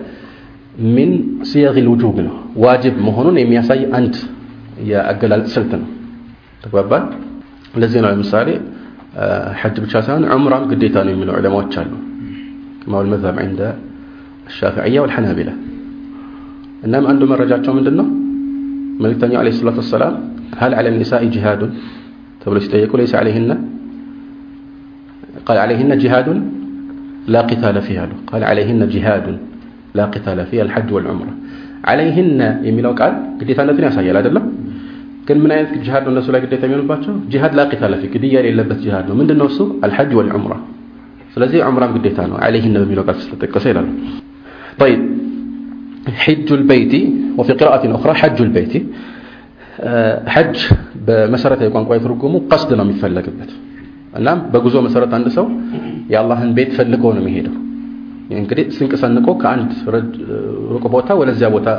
ሚን ሲየግ ልውጁብ ነው ዋጅብ መሆኑን የሚያሳይ አንድ የአገላለጽ ስልት ነው ተግባባል ለዚህ ነው ለምሳሌ ሐጅ ብቻ ሳይሆን ዑምራም ግዴታ ነው የሚለው ዕለማዎች አሉ كما هو المذهب عند الشافعية والحنابلة إنما عنده مرجعته من دنه ملكتني عليه الصلاة والسلام هل على النساء جهاد تقول يقول ليس عليهن قال عليهن جهاد لا قتال فيها له قال عليهن جهاد لا قتال فيها الحج والعمرة عليهن يميلوا قال قديت أنا تنيا سيال هذا ግን ምን አይነት ጂሃድ ነው እነሱ ላይ ግዴታ የሚሆንባቸው ጂሃድ ላ ቂታለ ፊ ግድያ የሌለበት ጂሃድ ነው ምንድነው እሱ አልሐጅ ወልዑምራ ስለዚህ ዑምራም ግዴታ ነው عليهن በሚለው ቃል ስለተጠቀሰ ይላሉ طيب حج البيت وفي قراءة أخرى حج البيت حج በመሰረታዊ ቋንቋ ትርጉሙ ቀስድ ነው የሚፈለግበት እናም በጉዞ መሰረት አንድ ሰው የአላህን ቤት ፈልጎ ነው የሚሄደው እንግዲህ ስንቅ ሰንቆ ከአንድ ሩቅ ቦታ ወደዚያ ቦታ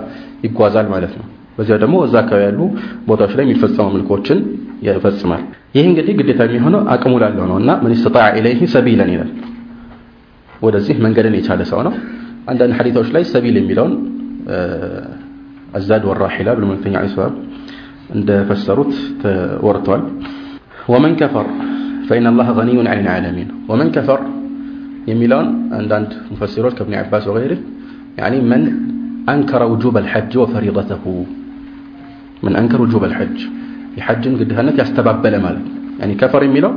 ይጓዛል ማለት ነው። በዚያ ደግሞ እዛ አካባቢ ያሉ ቦታዎች ላይ የሚፈጸሙ ምልኮችን ይፈጽማል ይህ እንግዲህ ግዴታ የሚሆነው አቅሙ ላለው ነው እና ምን ስተጣዕ ኢለይህ ሰቢለን ይላል። ወደዚህ መንገድን የቻለ ሰው ነው። አንዳንድ ሐዲቶች ላይ ሰቢል የሚለውን الزاد والراحلة ብሎ መልክተኛ ሰላም እንደፈሰሩት ተወርቷል ومن كفر فإن الله غني عن العالمين ومن كفر የሚለውን አንዳንድ ሙፈሲሮች كابن عباس وغيره يعني من أنكر وجوب الحج وفريضته من أنكر وجوب الحج የሐጅን ግዴታነት ያስተባበለ ማለት يعني كفر የሚለው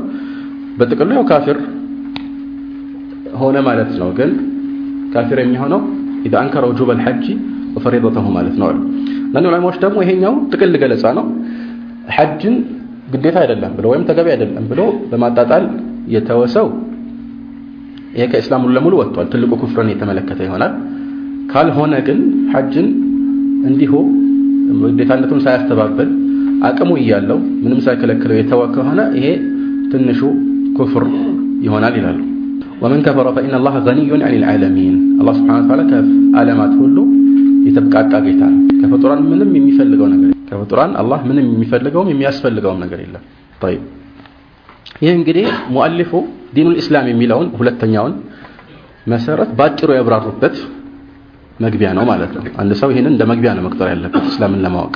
በጥቅሉ ያው ካፊር ሆነ ማለት ነው። ግን ካፊር የሚሆነው ኢዛ አንከረ ውጁብ አልሐጅ ወፈሪደተሁ ማለት ነው አንዳንድ ዑለማዎች ደግሞ ይሄኛው ጥቅል ገለጻ ነው። ሐጅን ግዴታ አይደለም ብሎ ወይም ተገቢ አይደለም ብሎ በማጣጣል የተወሰው ይሄ ከእስላም ሙሉ ለሙሉ ወጥቷል ትልቁ ኩፍርን የተመለከተ ይሆናል ካልሆነ ግን ሐጅን እንዲሁ ግዴታነቱን ሳያስተባበል አቅሙ እያለው ምንም ሳይከለክለው የተወ ከሆነ ይሄ ትንሹ ኩፍር ይሆናል ይላሉ። ወመን ከፈረ ፈኢነ አላህ ገኒዩን ዐኒል ዓለሚን አላህ ስብሐነሁ ወተዓላ ከዓለማት ሁሉ የተብቃቃ ጌታ ነው። ከፍጡራን ምንም የሚፈልገው ነገር ከፍጡራን አላህ ምንም የሚፈልገውም የሚያስፈልገውም ነገር የለም። ይህ እንግዲህ ሙአሊፉ ዲኑል ኢስላም የሚለውን ሁለተኛውን መሰረት ባጭሩ ያብራሩበት መግቢያ ነው ማለት ነው። አንድ ሰው ይህንን እንደ መግቢያ ነው መቁጠር ያለበት እስላምን ለማወቅ